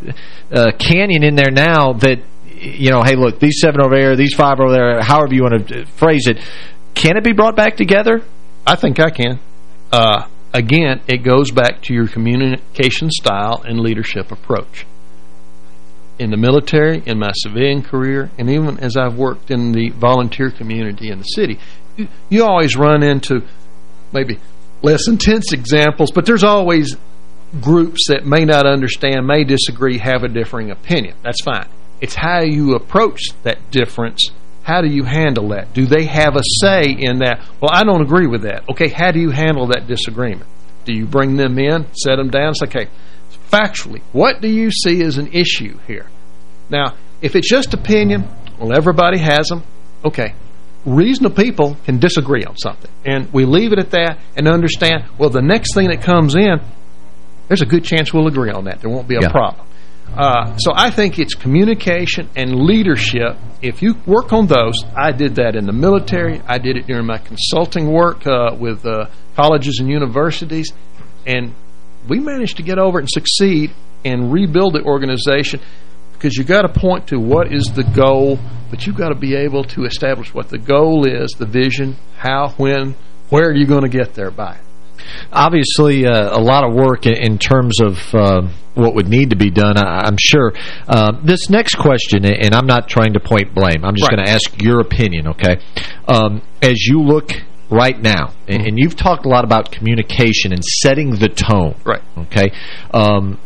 uh, canyon in there now that, you know, hey, look, these seven over there, these five over there, however you want to phrase it, can it be brought back together? I think I can. Uh, again, it goes back to your communication style and leadership approach. In the military, in my civilian career, and even as I've worked in the volunteer community in the city, you, you always run into maybe less intense examples, but there's always groups that may not understand, may disagree, have a differing opinion. That's fine. It's how you approach that difference how do you handle that? Do they have a say in that? Well, I don't agree with that. Okay, how do you handle that disagreement? Do you bring them in, set them down, say, okay, factually, what do you see as an issue here? Now, if it's just opinion, well, everybody has them. Okay, reasonable people can disagree on something. And we leave it at that and understand, well, the next thing that comes in, there's a good chance we'll agree on that. There won't be a yeah. problem. Uh, so I think it's communication and leadership. If you work on those, I did that in the military. I did it during my consulting work uh, with uh, colleges and universities. And we managed to get over it and succeed and rebuild the organization because you got to point to what is the goal, but you've got to be able to establish what the goal is, the vision, how, when, where are you going to get there by. Obviously, uh, a lot of work in terms of uh, what would need to be done, I, am sure. Uh, this next question, and I'm not trying to point blame. I'm just right. going to ask your opinion, okay? Um, as you look right now, and, and, you've talked a lot about communication and setting the tone. Right. Okay. Um,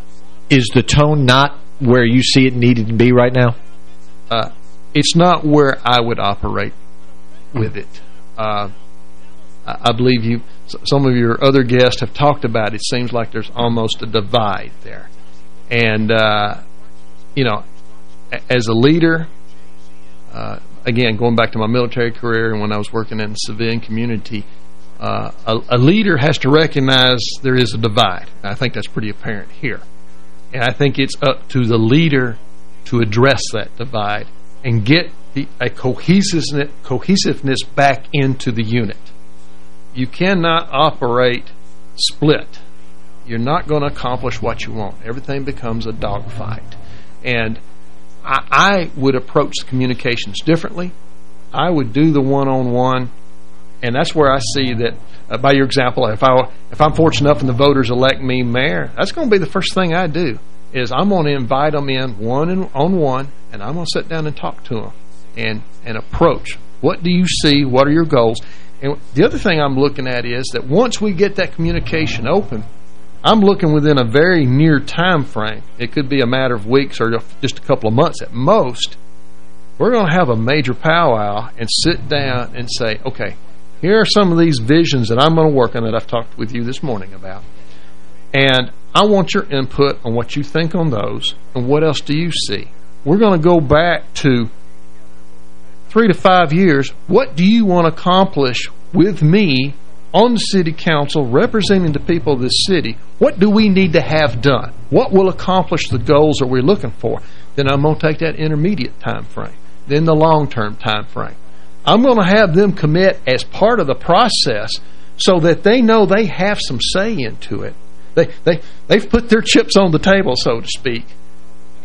is the tone not where you see it needed to be right now? Uh, it's not where I would operate with it. Uh, I believe you some of your other guests have talked about, it seems like there's almost a divide there. And, uh, you know, as a leader, uh, again, going back to my military career and when I was working in the civilian community, uh, a, a, leader has to recognize there is a divide. I think that's pretty apparent here. And I think it's up to the leader to address that divide and get the, a cohesiveness, cohesiveness back into the unit. You cannot operate split. You're not going to accomplish what you want. Everything becomes a dogfight. And I, I would approach communications differently. I would do the one-on-one, -on -one, and that's where I see that, uh, by your example, if, I, if I'm fortunate enough and the voters elect me mayor, that's going to be the first thing I do, is I'm going to invite them in one-on-one, -on -one, and I'm going to sit down and talk to them and, and approach. What do you see? What are your goals? And the other thing I'm looking at is that once we get that communication open, I'm looking within a very near time frame. It could be a matter of weeks or just a couple of months at most. We're going to have a major powwow and sit down and say, okay, here are some of these visions that I'm going to work on that I've talked with you this morning about. And I want your input on what you think on those and what else do you see. We're going to go back to three to five years, what do you want to accomplish with me on the city council representing the people of this city? What do we need to have done? What will accomplish the goals that we're looking for? Then I'm going to take that intermediate time frame, then the long-term time frame. I'm going to have them commit as part of the process so that they know they have some say into it. They, they, they've put their chips on the table, so to speak,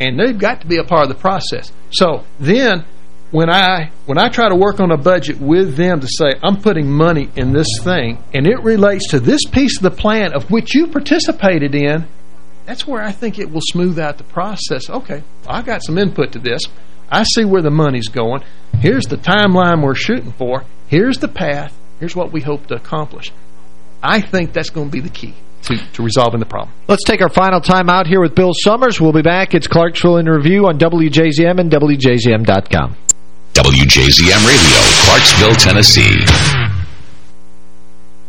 and they've got to be a part of the process. So then when I when I try to work on a budget with them to say, I'm putting money in this thing, and it relates to this piece of the plan of which you participated in, that's where I think it will smooth out the process. Okay, I've got some input to this. I see where the money's going. Here's the timeline we're shooting for. Here's the path. Here's what we hope to accomplish. I think that's going to be the key to, to resolving the problem. Let's take our final time out here with Bill Summers. We'll be back. It's Clarksville in Review on WJZM and WJZM.com. WJZM Radio, Clarksville, Tennessee.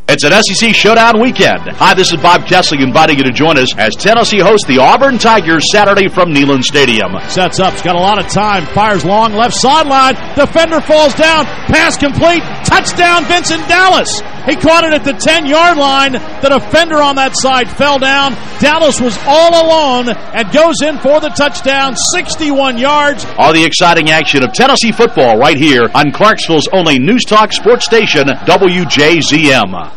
It's an SEC Showdown weekend. Hi, this is Bob Kesling inviting you to join us as Tennessee hosts the Auburn Tigers Saturday from Neyland Stadium. Sets up, has got a lot of time, fires long left sideline, defender falls down, pass complete, touchdown Vincent Dallas. He caught it at the 10-yard line. The defender on that side fell down. Dallas was all alone and goes in for the touchdown, 61 yards. All the exciting action of Tennessee football right here on Clarksville's only News Talk sports station, WJZM.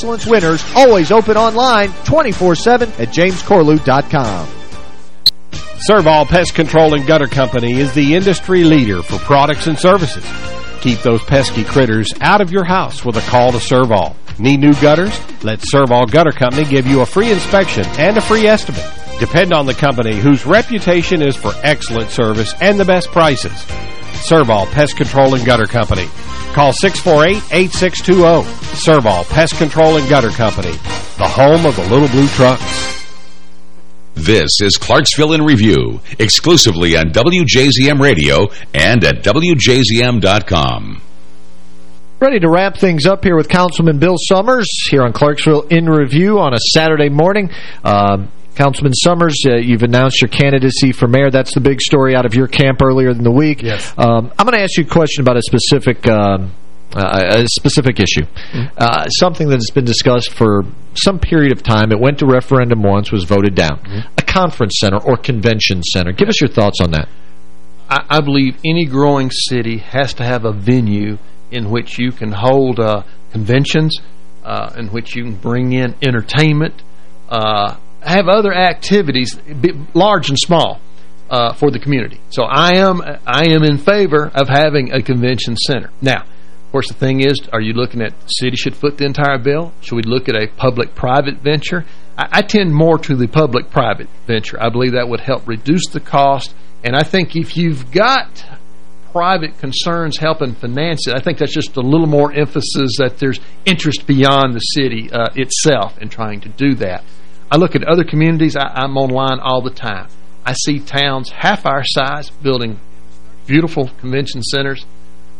Excellence winners, always open online 24-7 at jamescorlew.com. Servall Pest Control and Gutter Company is the industry leader for products and services. Keep those pesky critters out of your house with a call to Servall. Need new gutters? Let Servall Gutter Company give you a free inspection and a free estimate. Depend on the company whose reputation is for excellent service and the best prices. Servall Pest Control and Gutter Company. Call 648-8620. Servall Pest Control and Gutter Company, the home of the little blue trucks. This is Clarksville in Review, exclusively on WJZM Radio and at WJZM.com. Ready to wrap things up here with Councilman Bill Summers here on Clarksville in Review on a Saturday morning. Um, Councilman Summers, uh, you've announced your candidacy for mayor. That's the big story out of your camp earlier in the week. Yes. Um, I'm going to ask you a question about a specific um, uh, a specific issue. Mm -hmm. uh, something that has been discussed for some period of time. It went to referendum once, was voted down. Mm -hmm. A conference center or convention center. Give us your thoughts on that. I, I, believe any growing city has to have a venue in which you can hold uh, conventions, uh, in which you can bring in entertainment, uh, have other activities, large and small, uh, for the community. So I am I am in favor of having a convention center. Now, of course, the thing is, are you looking at city should foot the entire bill? Should we look at a public-private venture? I, I tend more to the public-private venture. I believe that would help reduce the cost. And I think if you've got private concerns helping finance it, I think that's just a little more emphasis that there's interest beyond the city uh, itself in trying to do that. I look at other communities. I, am online all the time. I see towns half our size building beautiful convention centers,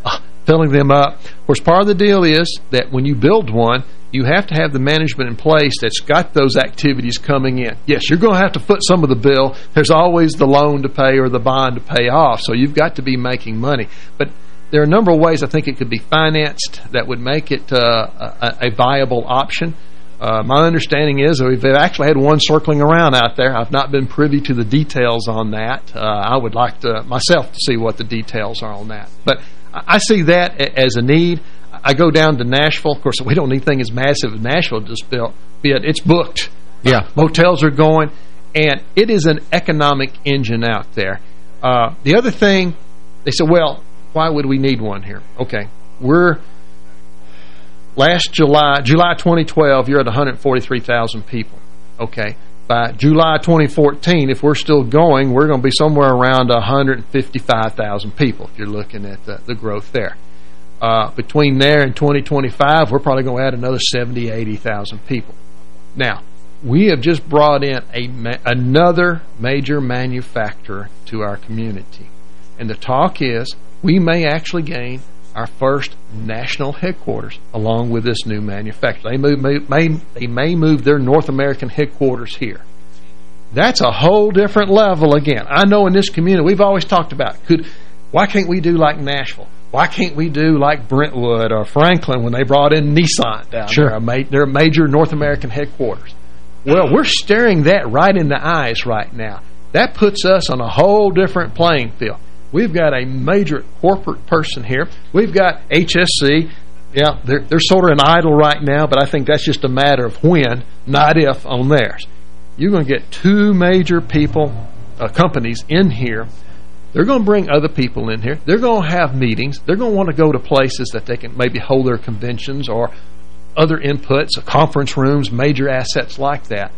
uh, filling them up. Of course, part of the deal is that when you build one, you have to have the management in place that's got those activities coming in. Yes, you're going to have to foot some of the bill. There's always the loan to pay or the bond to pay off, so you've got to be making money. But there are a number of ways I think it could be financed that would make it uh, a, a viable option. Uh, my understanding is that we've actually had one circling around out there. I've not been privy to the details on that. Uh, I would like to myself to see what the details are on that. But I see that as a need. I go down to Nashville. Of course, we don't need anything as massive as Nashville just built. Yet it's booked. Yeah. Motels are going. And it is an economic engine out there. Uh, the other thing, they said, well, why would we need one here? Okay, we're last July, July 2012, you're at 143,000 people. Okay, by July 2014, if we're still going, we're going to be somewhere around 155,000 people if you're looking at the, the growth there. Uh, between there and 2025, we're probably going to add another 70, 80,000 people. Now, we have just brought in a ma another major manufacturer to our community. And the talk is we may actually gain our first national headquarters along with this new manufacturer. They, move, may, they may move their North American headquarters here. That's a whole different level again. I know in this community, we've always talked about, could why can't we do like Nashville? Why can't we do like Brentwood or Franklin when they brought in Nissan down sure. there? They're a major North American headquarters. Well, we're staring that right in the eyes right now. That puts us on a whole different playing field. We've got a major corporate person here. We've got HSC. Yeah, they're, they're sort of an idle right now, but I think that's just a matter of when, not if, on theirs. You're going to get two major people, uh, companies in here. They're going to bring other people in here. They're going to have meetings. They're going to want to go to places that they can maybe hold their conventions or other inputs, conference rooms, major assets like that.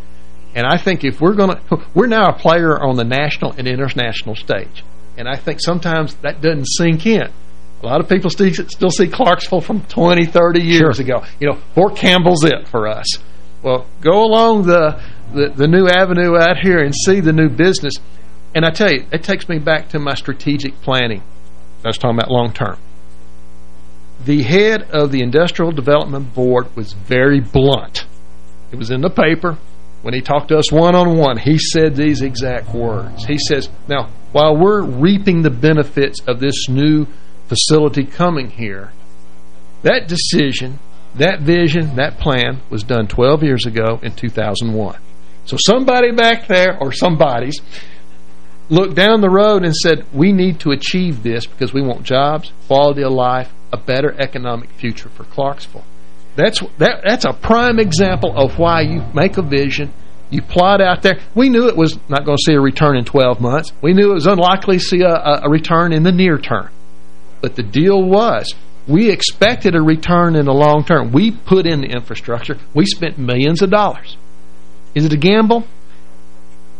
And I think if we're going to, we're now a player on the national and international stage. And I think sometimes that doesn't sink in. A lot of people still, still see Clarksville from 20, 30 years sure. ago. You know, Fort Campbell's it for us. Well, go along the, the, the new avenue out here and see the new business. And I tell you, it takes me back to my strategic planning. I was talking about long term the head of the Industrial Development Board was very blunt. It was in the paper. When he talked to us one-on-one, -on -one, he said these exact words. He says, now, while we're reaping the benefits of this new facility coming here, that decision, that vision, that plan was done 12 years ago in 2001. So somebody back there, or somebody's, looked down the road and said, we need to achieve this because we want jobs, quality of life, a better economic future for Clarksville. That's that, that's a prime example of why you make a vision, you plot out there. We knew it was not going to see a return in 12 months. We knew it was unlikely to see a, a return in the near term. But the deal was we expected a return in the long term. We put in the infrastructure. We spent millions of dollars. Is it a gamble?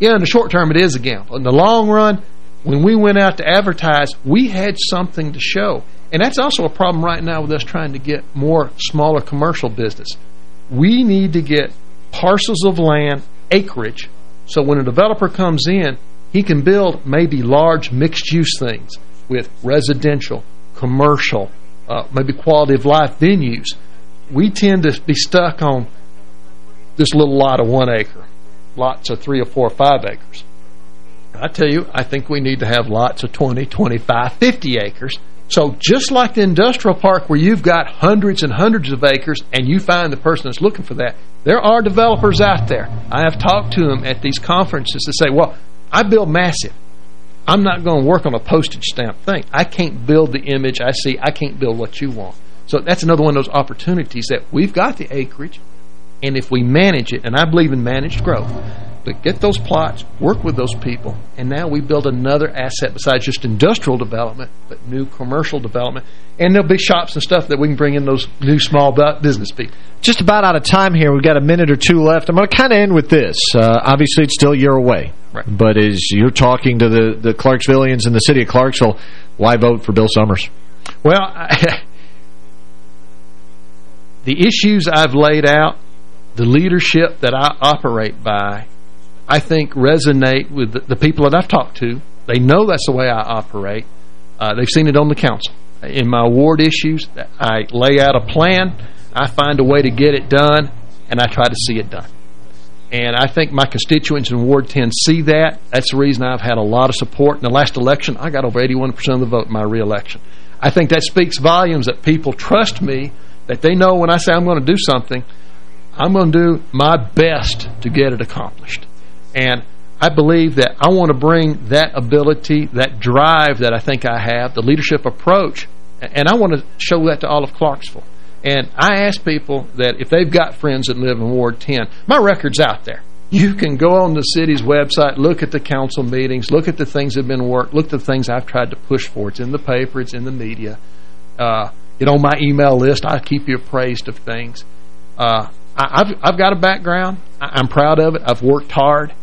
Yeah, in the short term, it is a gamble. In the long run, when we went out to advertise, we had something to show. And that's also a problem right now with us trying to get more smaller commercial business. We need to get parcels of land, acreage, so when a developer comes in, he can build maybe large mixed-use things with residential, commercial, uh, maybe quality of life venues. We tend to be stuck on this little lot of one acre, lots of three or four or five acres. I tell you, I think we need to have lots of 20, 25, 50 acres so just like the industrial park where you've got hundreds and hundreds of acres and you find the person that's looking for that, there are developers out there. I have talked to them at these conferences to say, well, I build massive. I'm not going to work on a postage stamp thing. I can't build the image I see. I can't build what you want. So that's another one of those opportunities that we've got the acreage, and if we manage it, and I believe in managed growth, but get those plots, work with those people, and now we build another asset besides just industrial development, but new commercial development. And there'll be shops and stuff that we can bring in those new small business people. Just about out of time here. We've got a minute or two left. I'm going to kind of end with this. Uh, obviously, it's still a year away. Right. But as you're talking to the, the Clarksvillians in the city of Clarksville, why vote for Bill Summers? Well, I, the issues I've laid out, the leadership that I operate by, I think, resonate with the, the, people that I've talked to. They know that's the way I operate. Uh, they've seen it on the council. In my ward issues, I lay out a plan, I find a way to get it done, and I try to see it done. And I think my constituents in Ward 10 see that. That's the reason I've had a lot of support. In the last election, I got over 81% of the vote in my reelection. I think that speaks volumes that people trust me, that they know when I say I'm going to do something, I'm going to do my best to get it accomplished. And I believe that I want to bring that ability, that drive that I think I have, the leadership approach, and I want to show that to all of Clarksville. And I ask people that if they've got friends that live in Ward 10, my record's out there. You can go on the city's website, look at the council meetings, look at the things that have been worked, look at the things I've tried to push for. It's in the paper, it's in the media. Uh, you know, my email list, I keep you appraised of things. Uh, I, have I've got a background. I, I'm proud of it. I've worked hard.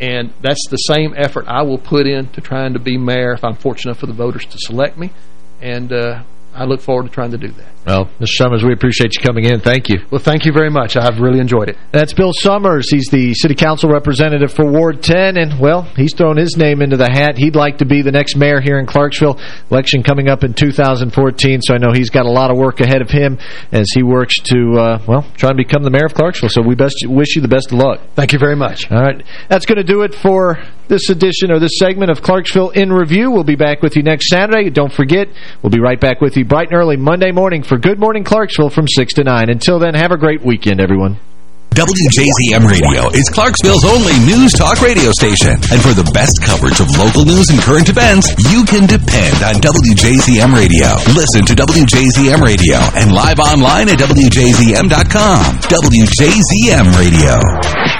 And that's the same effort I will put in to trying to be mayor if I'm fortunate enough for the voters to select me. And uh, I look forward to trying to do that. Well, Mr. Summers, we appreciate you coming in. Thank you. Well, thank you very much. I've really enjoyed it. That's Bill Summers. He's the city council representative for Ward 10, and, well, he's thrown his name into the hat. He'd like to be the next mayor here in Clarksville. Election coming up in 2014, so I know he's got a lot of work ahead of him as he works to, uh, well, try and become the mayor of Clarksville. So we best wish you the best of luck. Thank you very much. All right. That's going to do it for this edition or this segment of Clarksville in Review. We'll be back with you next Saturday. Don't forget, we'll be right back with you bright and early Monday morning for Good Morning Clarksville from 6 to 9. Until then, have a great weekend, everyone. WJZM Radio is Clarksville's only news talk radio station. And for the best coverage of local news and current events, you can depend on WJZM Radio. Listen to WJZM Radio and live online at WJZM.com. WJZM Radio.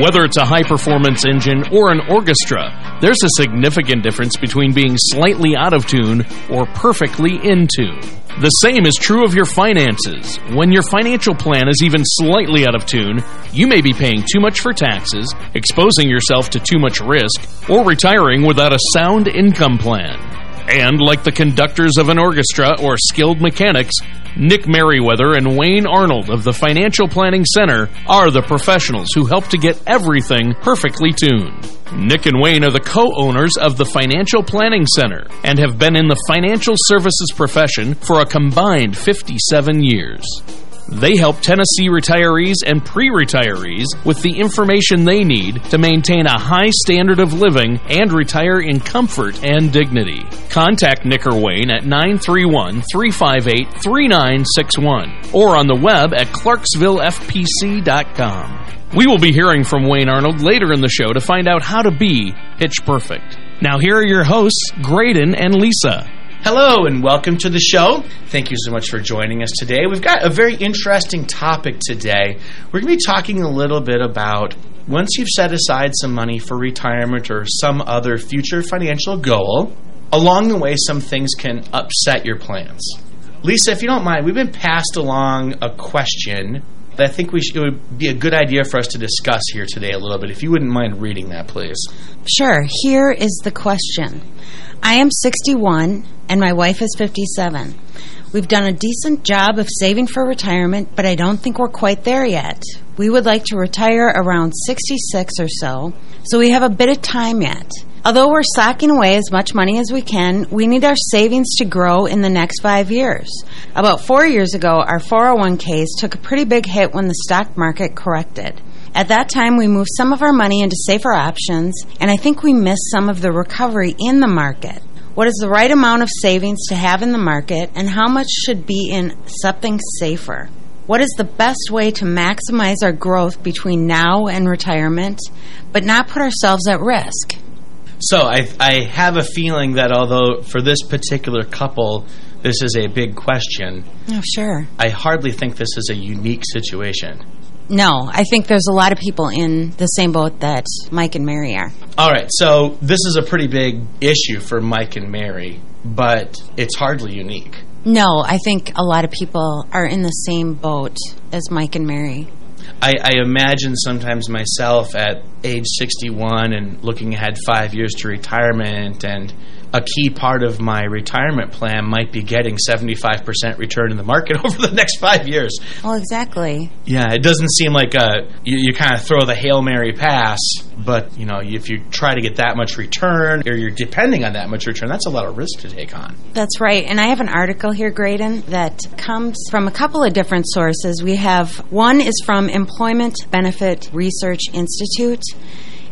Whether it's a high-performance engine or an orchestra, there's a significant difference between being slightly out of tune or perfectly in tune. The same is true of your finances. When your financial plan is even slightly out of tune, you may be paying too much for taxes, exposing yourself to too much risk, or retiring without a sound income plan. And like the conductors of an orchestra or skilled mechanics, Nick Merriweather and Wayne Arnold of the Financial Planning Center are the professionals who help to get everything perfectly tuned. Nick and Wayne are the co-owners of the Financial Planning Center and have been in the financial services profession for a combined 57 years. They help Tennessee retirees and pre-retirees with the information they need to maintain a high standard of living and retire in comfort and dignity. Contact Nick or Wayne at 931-358-3961 or on the web at clarksvillefpc.com. We will be hearing from Wayne Arnold later in the show to find out how to be pitch perfect. Now here are your hosts, Graydon and Lisa. Hello and welcome to the show. Thank you so much for joining us today. We've got a very interesting topic today. We're going to be talking a little bit about once you've set aside some money for retirement or some other future financial goal, along the way some things can upset your plans. Lisa, if you don't mind, we've been passed along a question that I think we should, it would be a good idea for us to discuss here today a little bit. If you wouldn't mind reading that, please. Sure. Here is the question. I am 61 and my wife is 57. We've done a decent job of saving for retirement, but I don't think we're quite there yet. We would like to retire around 66 or so, so we have a bit of time yet. Although we're socking away as much money as we can, we need our savings to grow in the next five years. About four years ago, our 401ks took a pretty big hit when the stock market corrected. At that time, we moved some of our money into safer options, and I think we missed some of the recovery in the market. What is the right amount of savings to have in the market, and how much should be in something safer? What is the best way to maximize our growth between now and retirement, but not put ourselves at risk? So I, I have a feeling that although for this particular couple, this is a big question. Oh, sure. I hardly think this is a unique situation. No, I think there's a lot of people in the same boat that Mike and Mary are. All right, so this is a pretty big issue for Mike and Mary, but it's hardly unique. No, I think a lot of people are in the same boat as Mike and Mary. I, I imagine sometimes myself at age 61 and looking ahead five years to retirement and a key part of my retirement plan might be getting 75% return in the market over the next five years. Well, exactly. Yeah, it doesn't seem like a, you, you kind of throw the Hail Mary pass, but, you know, if you try to get that much return or you're depending on that much return, that's a lot of risk to take on. That's right. And I have an article here, Graydon, that comes from a couple of different sources. We have one is from Employment Benefit Research Institute.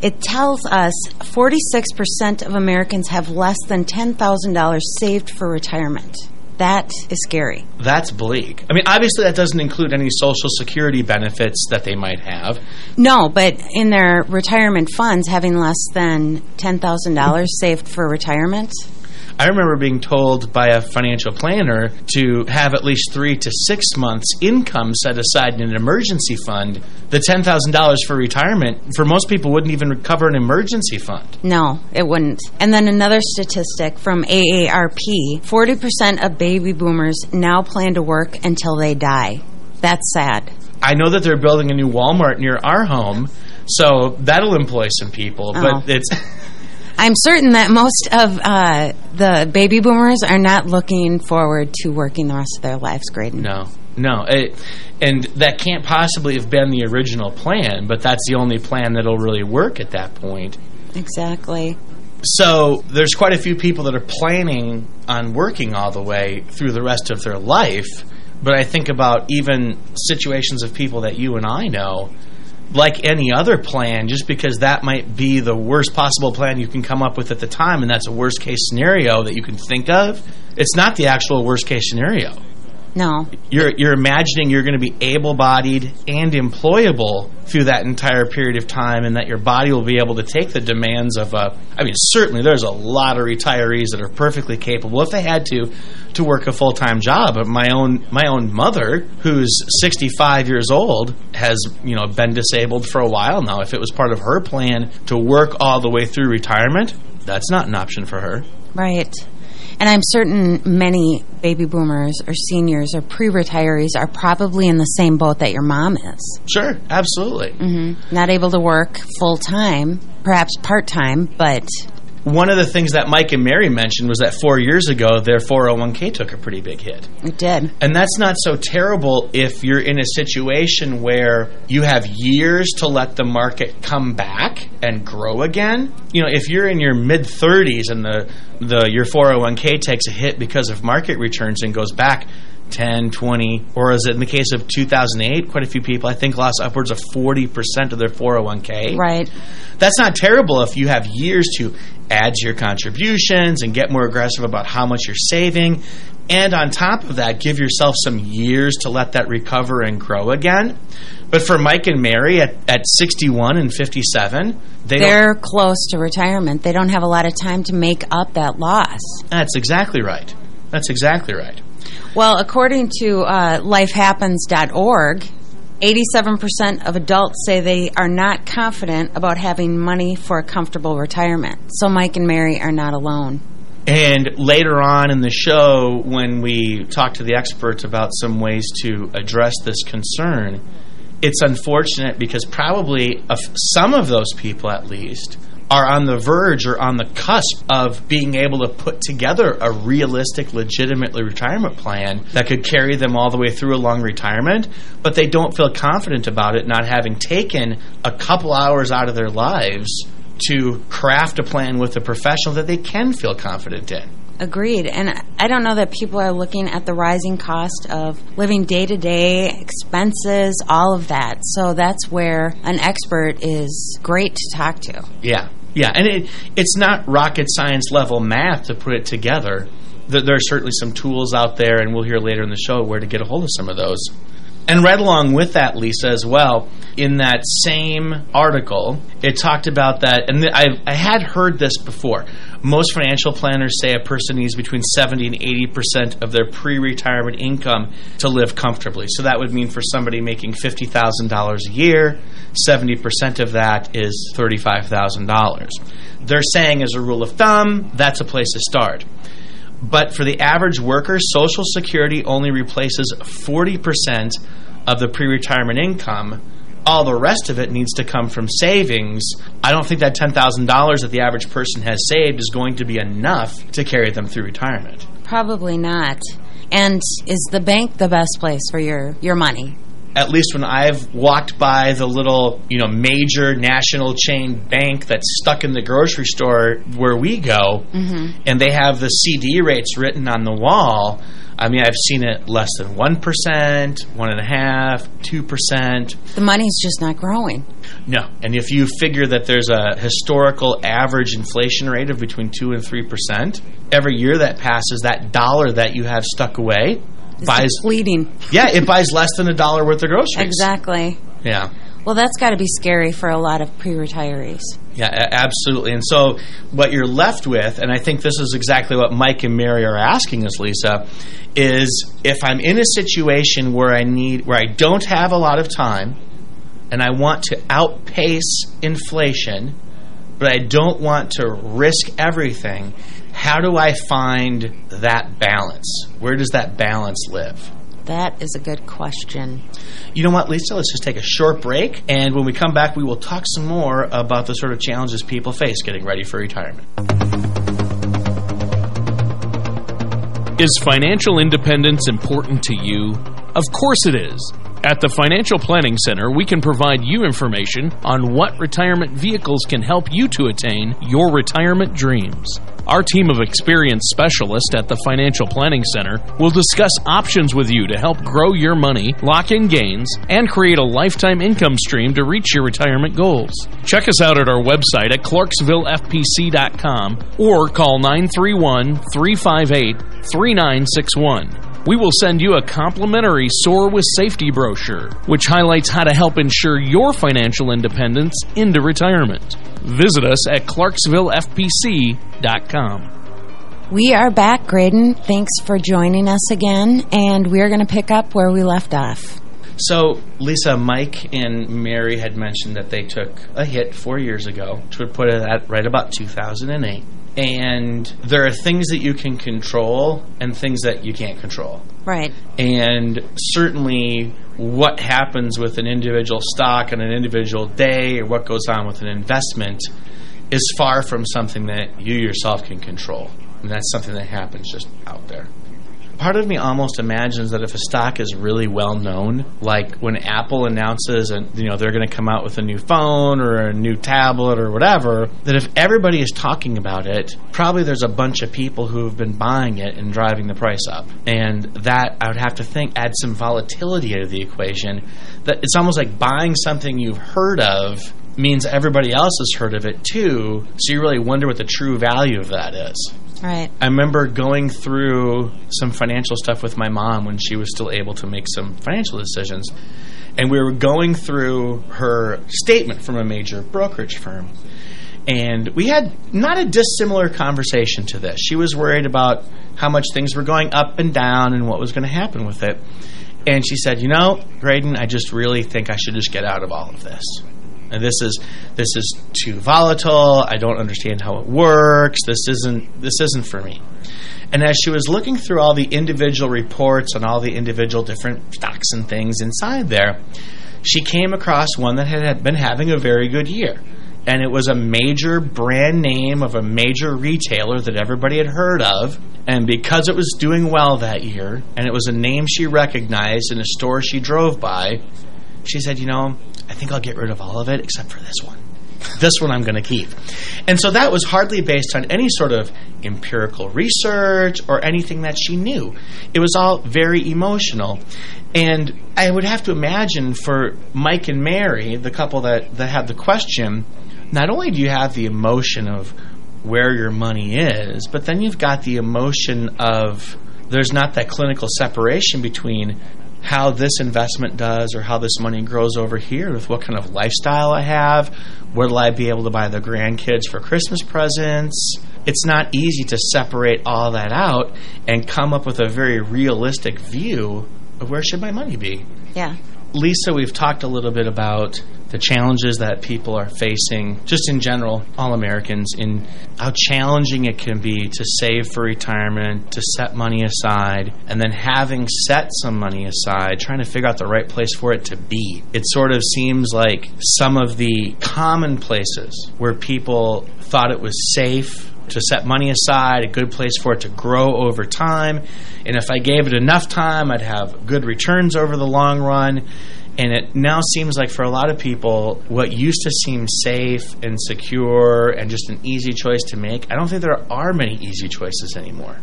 It tells us 46% of Americans have less than $10,000 saved for retirement. That is scary. That's bleak. I mean, obviously that doesn't include any Social Security benefits that they might have. No, but in their retirement funds, having less than $10,000 saved for retirement, I remember being told by a financial planner to have at least three to six months income set aside in an emergency fund. The $10,000 for retirement, for most people, wouldn't even cover an emergency fund. No, it wouldn't. And then another statistic from AARP 40% of baby boomers now plan to work until they die. That's sad. I know that they're building a new Walmart near our home, so that'll employ some people, Oh. but it's. I'm certain that most of uh, the baby boomers are not looking forward to working the rest of their lives, Graydon. No, no. It, and that can't possibly have been the original plan, but that's the only plan that'll really work at that point. Exactly. So there's quite a few people that are planning on working all the way through the rest of their life. But I think about even situations of people that you and I know, like any other plan, just because that might be the worst possible plan you can come up with at the time, and that's a worst case scenario that you can think of, it's not the actual worst case scenario. No. You're you're imagining you're going to be able-bodied and employable through that entire period of time, and that your body will be able to take the demands of a. I mean, certainly there's a lot of retirees that are perfectly capable, if they had to, to work a full-time job. But my own my own mother, who's 65 years old, has you know been disabled for a while now. If it was part of her plan to work all the way through retirement, that's not an option for her. Right. And I'm certain many baby boomers or seniors or pre-retirees are probably in the same boat that your mom is. Sure, absolutely. Mm-hmm. Not able to work full-time, perhaps part-time, but One of the things that Mike and Mary mentioned was that four years ago, their 401k took a pretty big hit. it did. And that's not so terrible if you're in a situation where you have years to let the market come back and grow again. You know, if you're in your mid 30s and the, the your 401k takes a hit because of market returns and goes back 10, 20, or as in the case of 2008, quite a few people, I think, lost upwards of 40% of their 401k. Right. That's not terrible if you have years to add to your contributions and get more aggressive about how much you're saving. And on top of that, give yourself some years to let that recover and grow again. But for Mike and Mary at, at 61 and 57, they They are close to retirement. They don't have a lot of time to make up that loss. that's exactly right. That's exactly right. Well, according to uh, lifehappens.org, 87% of adults say they are not confident about having money for a comfortable retirement. So Mike and Mary are not alone. And later on in the show, when we talk to the experts about some ways to address this concern, it's unfortunate because probably some of those people, at least, are on the verge or on the cusp of being able to put together a realistic, legitimately retirement plan that could carry them all the way through a long retirement, but they don't feel confident about it, not having taken a couple hours out of their lives to craft a plan with a professional that they can feel confident in. Agreed. And I don't know that people are looking at the rising cost of living day to day, expenses, all of that. So that's where an expert is great to talk to. Yeah, yeah, and it it's not rocket science level math to put it together. There, are certainly some tools out there, and we'll hear later in the show where to get a hold of some of those. And right along with that, Lisa, as well, in that same article, it talked about that, and I, I had heard this before. Most financial planners say a person needs between 70 and 80% of their pre retirement income to live comfortably. So that would mean for somebody making $50,000 a year, 70% of that is $35,000. They're saying, as a rule of thumb, that's a place to start. But for the average worker, Social Security only replaces 40% of the pre retirement income all the rest of it needs to come from savings. I don't think that $10,000 that the average person has saved is going to be enough to carry them through retirement. Probably not. And is the bank the best place for your, your money? At least when I've walked by the little, you know, major national chain bank that's stuck in the grocery store where we go, Mhm. and they have the CD rates written on the wall. I mean, I've seen it less than 1%, 1.5%, 2%. The money's just not growing. No. And if you figure that there's a historical average inflation rate of between 2 and 3%, every year that passes, that dollar that you have stuck away It's buys. depleting. Yeah, it buys less than a dollar worth of groceries. Exactly. Yeah. Well, that's got to be scary for a lot of pre-retirees. Yeah, absolutely. And so what you're left with, and I think this is exactly what Mike and Mary are asking us, Lisa, is if I'm in a situation where I need where I don't have a lot of time and I want to outpace inflation, but I don't want to risk everything, how do I find that balance? Where does that balance live? That is a good question. You know what, Lisa? Let's just take a short break, and when we come back, we will talk some more about the sort of challenges people face getting ready for retirement. Is financial independence important to you? Of course it is. At the Financial Planning Center, we can provide you information on what retirement vehicles can help you to attain your retirement dreams. Our team of experienced specialists at the Financial Planning Center will discuss options with you to help grow your money, lock in gains, and create a lifetime income stream to reach your retirement goals. Check us out at our website at clarksvillefpc.com or call 931 358 3961. We will send you a complimentary Soar with Safety brochure, which highlights how to help ensure your financial independence into retirement. Visit us at clarksvillefpc.com. We are back, Graydon. Thanks for joining us again, and we're going to pick up where we left off. So, Lisa, Mike and Mary had mentioned that they took a hit four years ago, which would put it at right about 2008. And there are things that you can control and things that you can't control. Right. And certainly, what happens with an individual stock on an individual day or what goes on with an investment is far from something that you yourself can control. And that's something that happens just out there. Part of me almost imagines that if a stock is really well known, like when Apple announces and you know they're going to come out with a new phone or a new tablet or whatever, that if everybody is talking about it, probably there's a bunch of people who have been buying it and driving the price up. And that I would have to think adds some volatility to the equation. That it's almost like buying something you've heard of means everybody else has heard of it too, so you really wonder what the true value of that is. Right. I remember going through some financial stuff with my mom when she was still able to make some financial decisions. And we were going through her statement from a major brokerage firm. And we had not a dissimilar conversation to this. She was worried about how much things were going up and down and what was going to happen with it. And she said, "You know, Graydon, I just really think I should just get out of all of this. And this is this is too volatile. I don't understand how it works. This isn't this isn't for me." And as she was looking through all the individual reports on all the individual different stocks and things inside there, she came across one that had been having a very good year. And it was a major brand name of a major retailer that everybody had heard of. And because it was doing well that year, and it was a name she recognized in a store she drove by, she said, You know, I think I'll get rid of all of it except for this one. This one I'm going to keep. And so that was hardly based on any sort of empirical research or anything that she knew. It was all very emotional. And I would have to imagine for Mike and Mary, the couple that, that had the question, not only do you have the emotion of where your money is, but then you've got the emotion of there's not that clinical separation between how this investment does or how this money grows over here with what kind of lifestyle I have. Will I be able to buy the grandkids for Christmas presents? It's not easy to separate all that out and come up with a very realistic view of where should my money be. Yeah. Lisa, we've talked a little bit about the challenges that people are facing, just in general, all Americans, in how challenging it can be to save for retirement, to set money aside, and then having set some money aside, trying to figure out the right place for it to be. It sort of seems like some of the common places where people thought it was safe to set money aside, a good place for it to grow over time. And if I gave it enough time, I'd have good returns over the long run. And it now seems like for a lot of people, what used to seem safe and secure and just an easy choice to make, I don't think there are many easy choices anymore.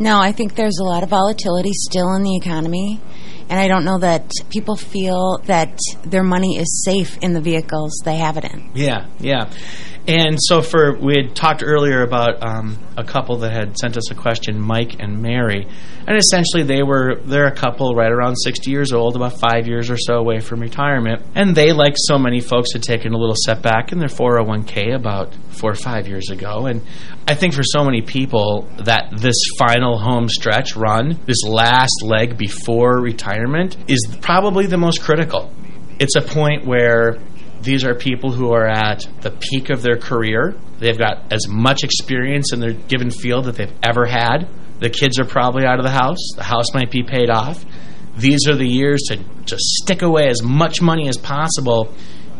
No, I think there's a lot of volatility still in the economy. And I don't know that people feel that their money is safe in the vehicles they have it in. Yeah, yeah. And so for we had talked earlier about um, a couple that had sent us a question, Mike and Mary, and essentially they were they're a couple right around 60 years old, about five years or so away from retirement, and they, like so many folks, had taken a little setback in their 401k about four or five years ago, and I think for so many people that this final home stretch run, this last leg before retirement, is probably the most critical. It's a point where these are people who are at the peak of their career. They've got as much experience in their given field that they've ever had. The kids are probably out of the house. The house might be paid off. These are the years to just stick away as much money as possible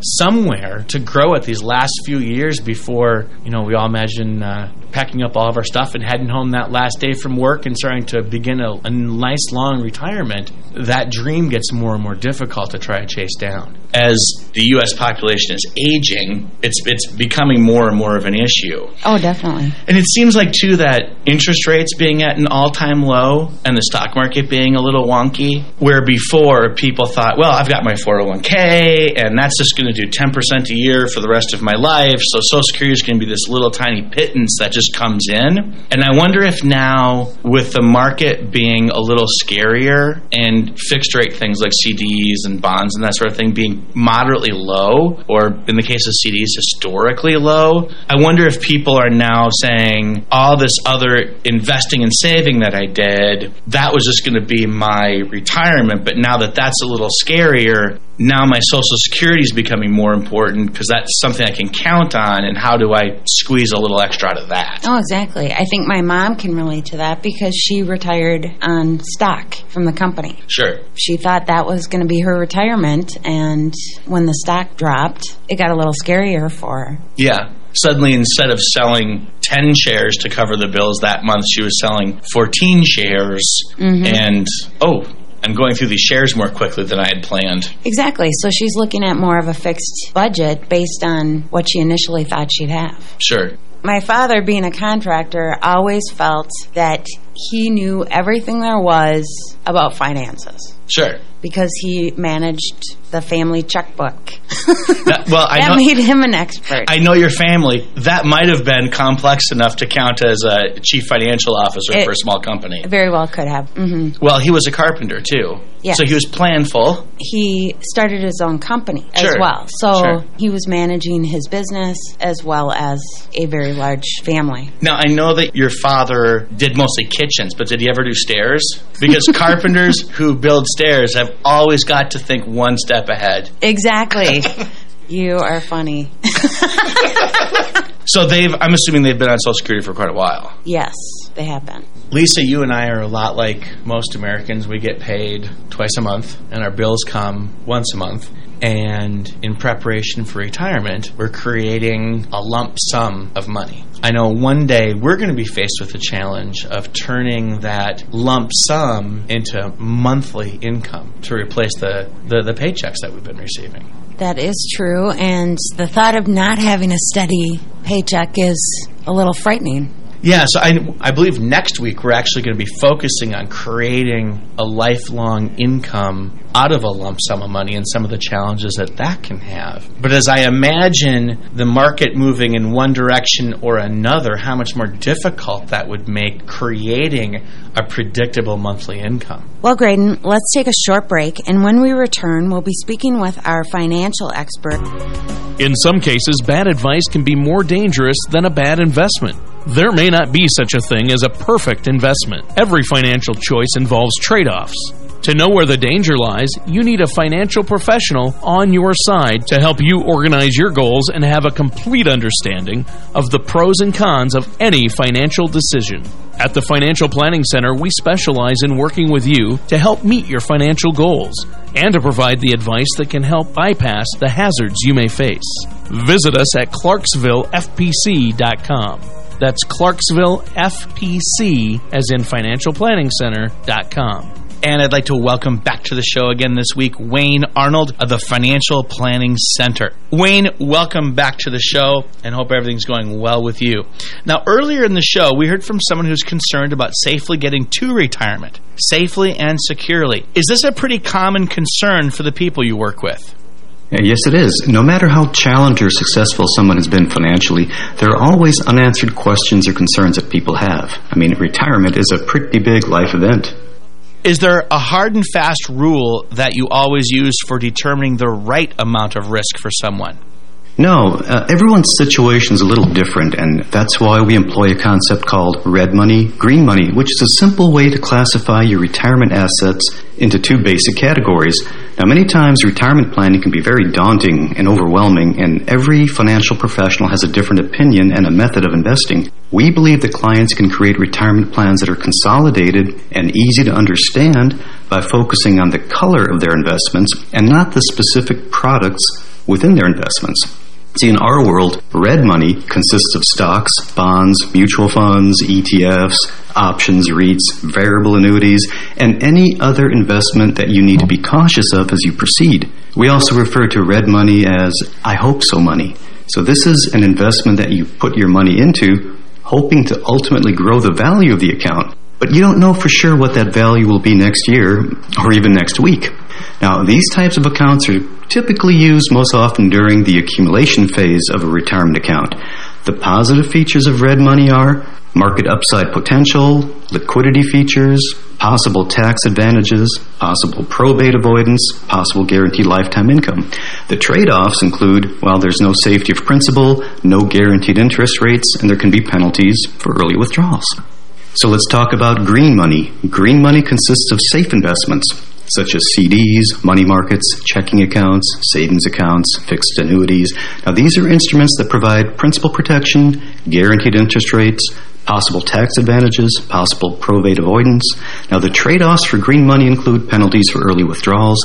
somewhere to grow at these last few years before, you know, we all imagine uh, packing up all of our stuff and heading home that last day from work and starting to begin a, a nice long retirement. That dream gets more and more difficult to try to chase down. As the U.S. population is aging, it's it's becoming more and more of an issue. Oh, definitely. And it seems like, too, that interest rates being at an all-time low and the stock market being a little wonky, where before people thought, well, I've got my 401k, and that's just going to do 10% a year for the rest of my life, so Social Security is going to be this little tiny pittance that just comes in. And I wonder if now, with the market being a little scarier and fixed rate things like CDs and bonds and that sort of thing being moderately low, or in the case of CDs, historically low, I wonder if people are now saying, all this other investing and saving that I did, that was just going to be my retirement, but now that that's a little scarier, now my Social Security is becoming more important because that's something I can count on, and how do I squeeze a little extra out of that? Oh, exactly. I think my mom can relate to that because she retired on stock from the company. Sure. She thought that was going to be her retirement, and when the stock dropped, it got a little scarier for her. Yeah. Suddenly, instead of selling 10 shares to cover the bills that month, she was selling 14 shares. Mhm. And, oh, I'm going through these shares more quickly than I had planned. Exactly. So she's looking at more of a fixed budget based on what she initially thought she'd have. Sure. My father, being a contractor, always felt that he knew everything there was about finances Sure. because he managed the family checkbook. That- well, I that know, made him an expert. I know your family. That might have been complex enough to count as a chief financial officer It- for a small company. Very well could have. hmm Well, he was a carpenter, too. Yes. So he was planful. He started his own company as Sure. well. So Sure. he was managing his business as well as a very large family. Now, I know that your father did mostly kitchens, but did he ever do stairs? Because carpenters who build stairs have always got to think one step ahead. Exactly. you are funny. So they've, I'm assuming they've been on Social Security for quite a while. Yes, they have been. Lisa, you and I are a lot like most Americans. We get paid twice a month, and our bills come once a month. And in preparation for retirement, we're creating a lump sum of money. I know one day we're going to be faced with the challenge of turning that lump sum into monthly income to replace the, the, the paychecks that we've been receiving. That is true, and the thought of not having a steady paycheck is a little frightening. Yeah, so I, I believe next week we're actually going to be focusing on creating a lifelong income out of a lump sum of money and some of the challenges that that can have. But as I imagine the market moving in one direction or another, how much more difficult that would make creating a predictable monthly income. Well, Graydon, let's take a short break, and when we return, we'll be speaking with our financial expert. In some cases, bad advice can be more dangerous than a bad investment. There may not be such a thing as a perfect investment. Every financial choice involves trade offs. To know where the danger lies, you need a financial professional on your side to help you organize your goals and have a complete understanding of the pros and cons of any financial decision. At the Financial Planning Center, we specialize in working with you to help meet your financial goals and to provide the advice that can help bypass the hazards you may face. Visit us at clarksvillefpc.com. That's clarksvillefpc, as in financialplanningscenter.com. And I'd like to welcome back to the show again this week Wayne Arnold of the Financial Planning Center. Wayne, welcome back to the show and hope everything's going well with you. Now, earlier in the show, we heard from someone who's concerned about safely getting to retirement, safely and securely. Is this a pretty common concern for the people you work with? Yes, it is. No matter how challenged or successful someone has been financially, there are always unanswered questions or concerns that people have. I mean, retirement is a pretty big life event. Is there a hard and fast rule that you always use for determining the right amount of risk for someone? No, uh, everyone's situation is a little different, and that's why we employ a concept called red money, green money, which is a simple way to classify your retirement assets into two basic categories. Now, many times retirement planning can be very daunting and overwhelming, and every financial professional has a different opinion and a method of investing. We believe that clients can create retirement plans that are consolidated and easy to understand by focusing on the color of their investments and not the specific products within their investments. See, in our world, red money consists of stocks, bonds, mutual funds, ETFs, options, REITs, variable annuities, and any other investment that you need to be cautious of as you proceed. We also refer to red money as I hope so money. So this is an investment that you put your money into, hoping to ultimately grow the value of the account. But you don't know for sure what that value will be next year or even next week. Now, these types of accounts are typically used most often during the accumulation phase of a retirement account. The positive features of red money are market upside potential, liquidity features, possible tax advantages, possible probate avoidance, possible guaranteed lifetime income. The trade-offs include, well, there's no safety of principal, no guaranteed interest rates, and there can be penalties for early withdrawals. So let's talk about green money. Green money consists of safe investments, such as CDs, money markets, checking accounts, savings accounts, fixed annuities. Now, these are instruments that provide principal protection, guaranteed interest rates, possible tax advantages, possible probate avoidance. Now, the trade-offs for green money include penalties for early withdrawals,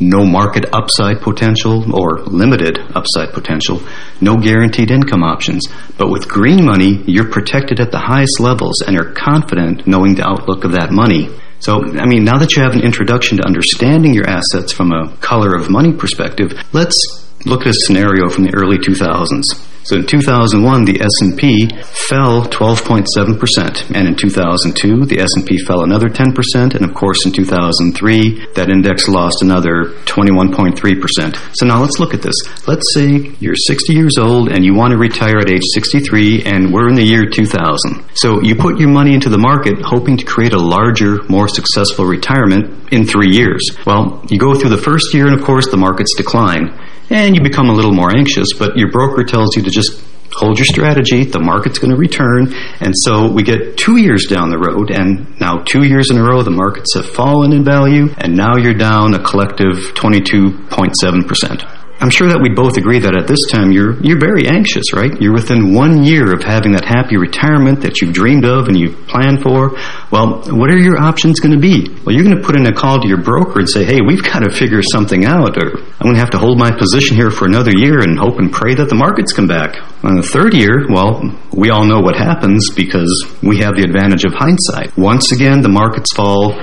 no market upside potential or limited upside potential, no guaranteed income options. But with green money, you're protected at the highest levels and are confident knowing the outlook of that money. So, I mean, now that you have an introduction to understanding your assets from a color of money perspective, let's look at a scenario from the early 2000s. So in 2001, the S&P fell 12.7%, and in 2002, the S&P fell another 10%, and of course in 2003, that index lost another 21.3%. So now let's look at this. Let's say you're 60 years old and you want to retire at age 63, and we're in the year 2000. So you put your money into the market hoping to create a larger, more successful retirement in three years. Well, you go through the first year, and of course the markets decline and you become a little more anxious, but your broker tells you to just hold your strategy, the market's going to return, and so we get two years down the road, and now two years in a row the markets have fallen in value, and now you're down a collective 22.7%. I'm sure that we both agree that at this time you're you're very anxious, right? You're within one year of having that happy retirement that you've dreamed of and you've planned for. Well, what are your options going to be? Well, you're going to put in a call to your broker and say, hey, we've got to figure something out, or I'm going to have to hold my position here for another year and hope and pray that the markets come back. On the third year, well, we all know what happens because we have the advantage of hindsight. Once again, the markets fall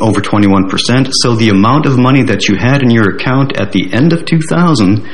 over 21%. So the amount of money that you had in your account at the end of 2000,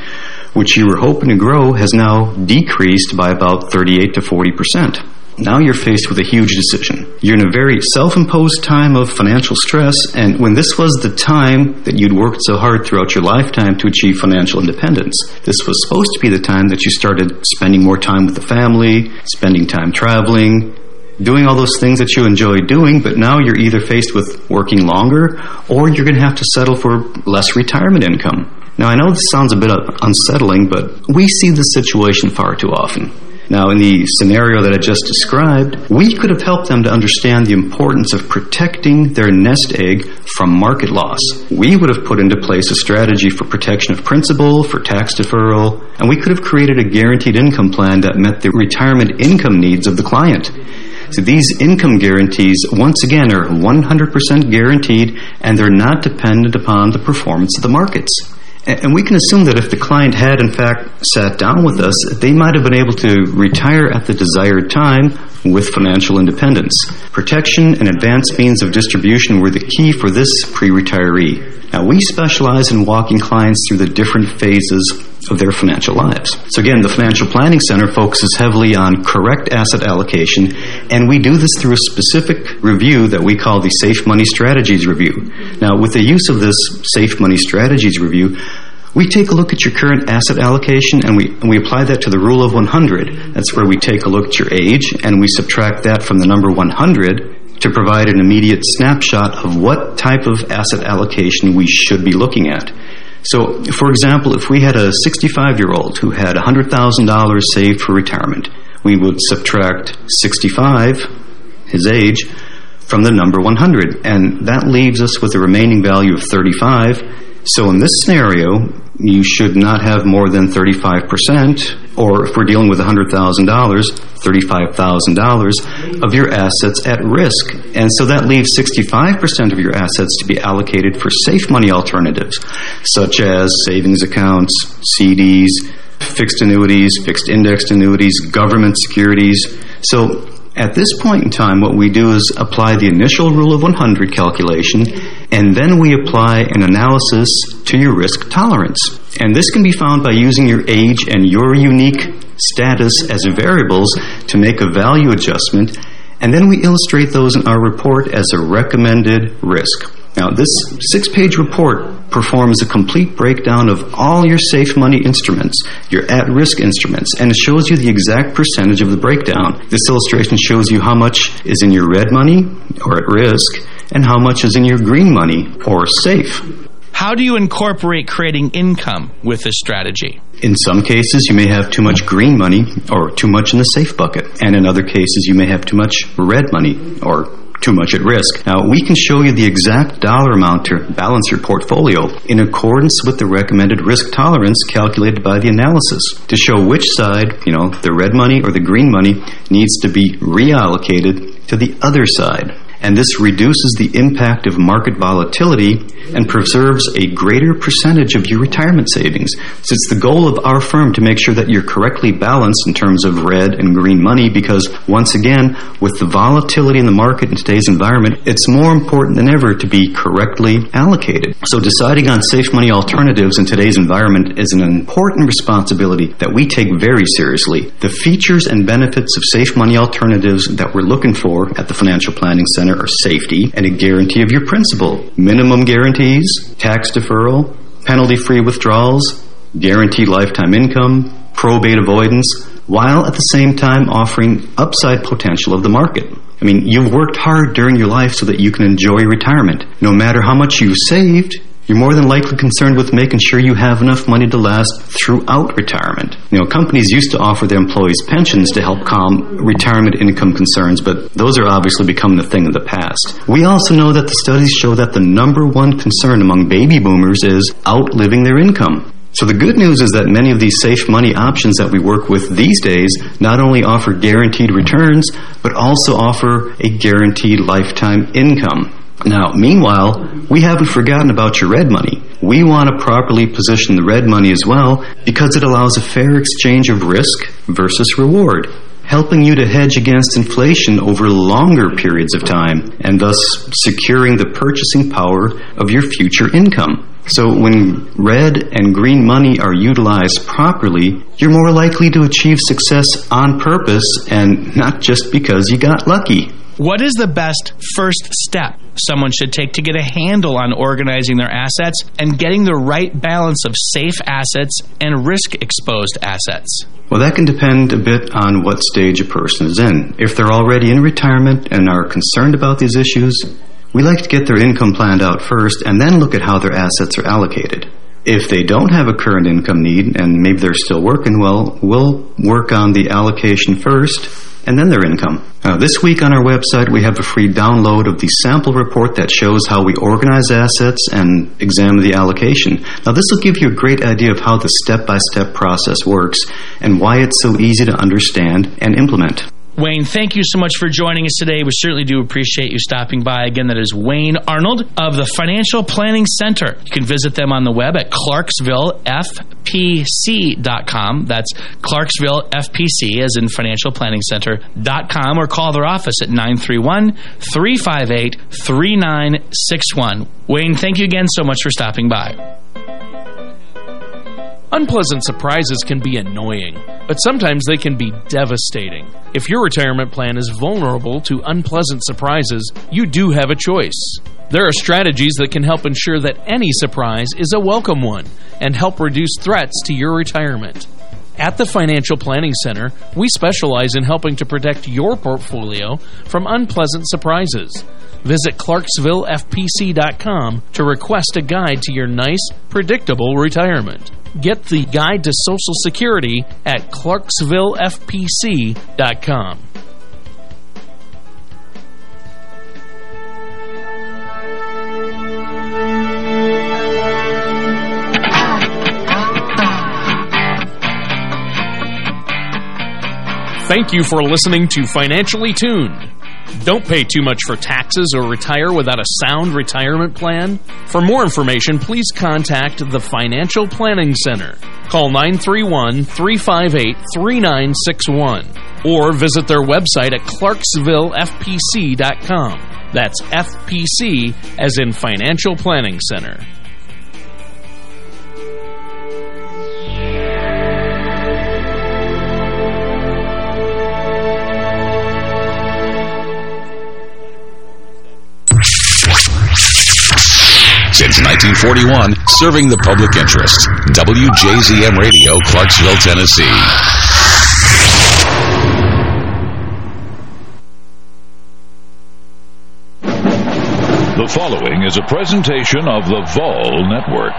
which you were hoping to grow, has now decreased by about 38 to 40%. Now you're faced with a huge decision. You're in a very self-imposed time of financial stress, and when this was the time that you'd worked so hard throughout your lifetime to achieve financial independence, this was supposed to be the time that you started spending more time with the family, spending time traveling, doing all those things that you enjoy doing, but now you're either faced with working longer or you're going to have to settle for less retirement income. Now, I know this sounds a bit unsettling, but we see this situation far too often. Now, in the scenario that I just described, we could have helped them to understand the importance of protecting their nest egg from market loss. We would have put into place a strategy for protection of principal, for tax deferral, and we could have created a guaranteed income plan that met the retirement income needs of the client. These income guarantees, once again, are 100% guaranteed and they're not dependent upon the performance of the markets. And we can assume that if the client had, in fact, sat down with us, they might have been able to retire at the desired time with financial independence. Protection and advanced means of distribution were the key for this pre-retiree. Now, we specialize in walking clients through the different phases of their financial lives. So again, the Financial Planning Center focuses heavily on correct asset allocation, and we do this through a specific review that we call the Safe Money Strategies Review. Now, with the use of this Safe Money Strategies Review, we take a look at your current asset allocation and we, and we apply that to the rule of 100. That's where we take a look at your age and we subtract that from the number 100 to provide an immediate snapshot of what type of asset allocation we should be looking at. So, for example, if we had a 65-year-old who had $100,000 saved for retirement, we would subtract 65, his age, from the number 100, and that leaves us with a remaining value of 35. So in this scenario, you should not have more than 35%, or if we're dealing with $100,000, $35,000 of your assets at risk. And so that leaves 65% of your assets to be allocated for safe money alternatives, such as savings accounts, CDs, fixed annuities, fixed indexed annuities, government securities. So at this point in time, what we do is apply the initial rule of 100 calculation, and then we apply an analysis to your risk tolerance. And this can be found by using your age and your unique status as variables to make a value adjustment, and then we illustrate those in our report as a recommended risk. Now, this six-page report performs a complete breakdown of all your safe money instruments, your at-risk instruments, and it shows you the exact percentage of the breakdown. This illustration shows you how much is in your red money, or at risk, and how much is in your green money, or safe. How do you incorporate creating income with this strategy? In some cases, you may have too much green money or too much in the safe bucket. And in other cases, you may have too much red money or too much at risk. Now, we can show you the exact dollar amount to balance your portfolio in accordance with the recommended risk tolerance calculated by the analysis to show which side, you know, the red money or the green money needs to be reallocated to the other side and this reduces the impact of market volatility and preserves a greater percentage of your retirement savings. So it's the goal of our firm to make sure that you're correctly balanced in terms of red and green money because, once again, with the volatility in the market in today's environment, it's more important than ever to be correctly allocated. So deciding on safe money alternatives in today's environment is an important responsibility that we take very seriously. The features and benefits of safe money alternatives that we're looking for at the Financial Planning Center are safety and a guarantee of your principal. Minimum guarantees, tax deferral, penalty-free withdrawals, guaranteed lifetime income, probate avoidance, while at the same time offering upside potential of the market. I mean, you've worked hard during your life so that you can enjoy retirement. No matter how much you've saved, you're more than likely concerned with making sure you have enough money to last throughout retirement. You know, companies used to offer their employees pensions to help calm retirement income concerns, but those are obviously becoming a thing of the past. We also know that the studies show that the number one concern among baby boomers is outliving their income. So the good news is that many of these safe money options that we work with these days not only offer guaranteed returns, but also offer a guaranteed lifetime income. Now, meanwhile, we haven't forgotten about your red money. We want to properly position the red money as well because it allows a fair exchange of risk versus reward, helping you to hedge against inflation over longer periods of time and thus securing the purchasing power of your future income. So when red and green money are utilized properly, you're more likely to achieve success on purpose and not just because you got lucky. What is the best first step someone should take to get a handle on organizing their assets and getting the right balance of safe assets and risk exposed assets? Well, that can depend a bit on what stage a person is in. If they're already in retirement and are concerned about these issues, we like to get their income planned out first and then look at how their assets are allocated. If they don't have a current income need and maybe they're still working, well, we'll work on the allocation first and then their income. Uh, this week on our website, we have a free download of the sample report that shows how we organize assets and examine the allocation. Now, this will give you a great idea of how the step-by-step process works and why it's so easy to understand and implement. Wayne, thank you so much for joining us today. We certainly do appreciate you stopping by. Again, that is Wayne Arnold of the Financial Planning Center. You can visit them on the web at clarksvillefpc.com. That's clarksvillefpc, as in Financial Planning Center.com, or call their office at 931 358 3961. Wayne, thank you again so much for stopping by. Unpleasant surprises can be annoying, but sometimes they can be devastating. If your retirement plan is vulnerable to unpleasant surprises, you do have a choice. There are strategies that can help ensure that any surprise is a welcome one and help reduce threats to your retirement. At the Financial Planning Center, we specialize in helping to protect your portfolio from unpleasant surprises. Visit ClarksvilleFPC.com to request a guide to your nice, predictable retirement. Get the guide to Social Security at ClarksvilleFPC.com. Thank you for listening to Financially Tuned. Don't pay too much for taxes or retire without a sound retirement plan. For more information, please contact the Financial Planning Center. Call 931-358-3961 or visit their website at clarksvillefpc.com. That's FPC as in Financial Planning Center. 1941, serving the public interest. WJZM Radio, Clarksville, Tennessee. The following is a presentation of the Vol Network.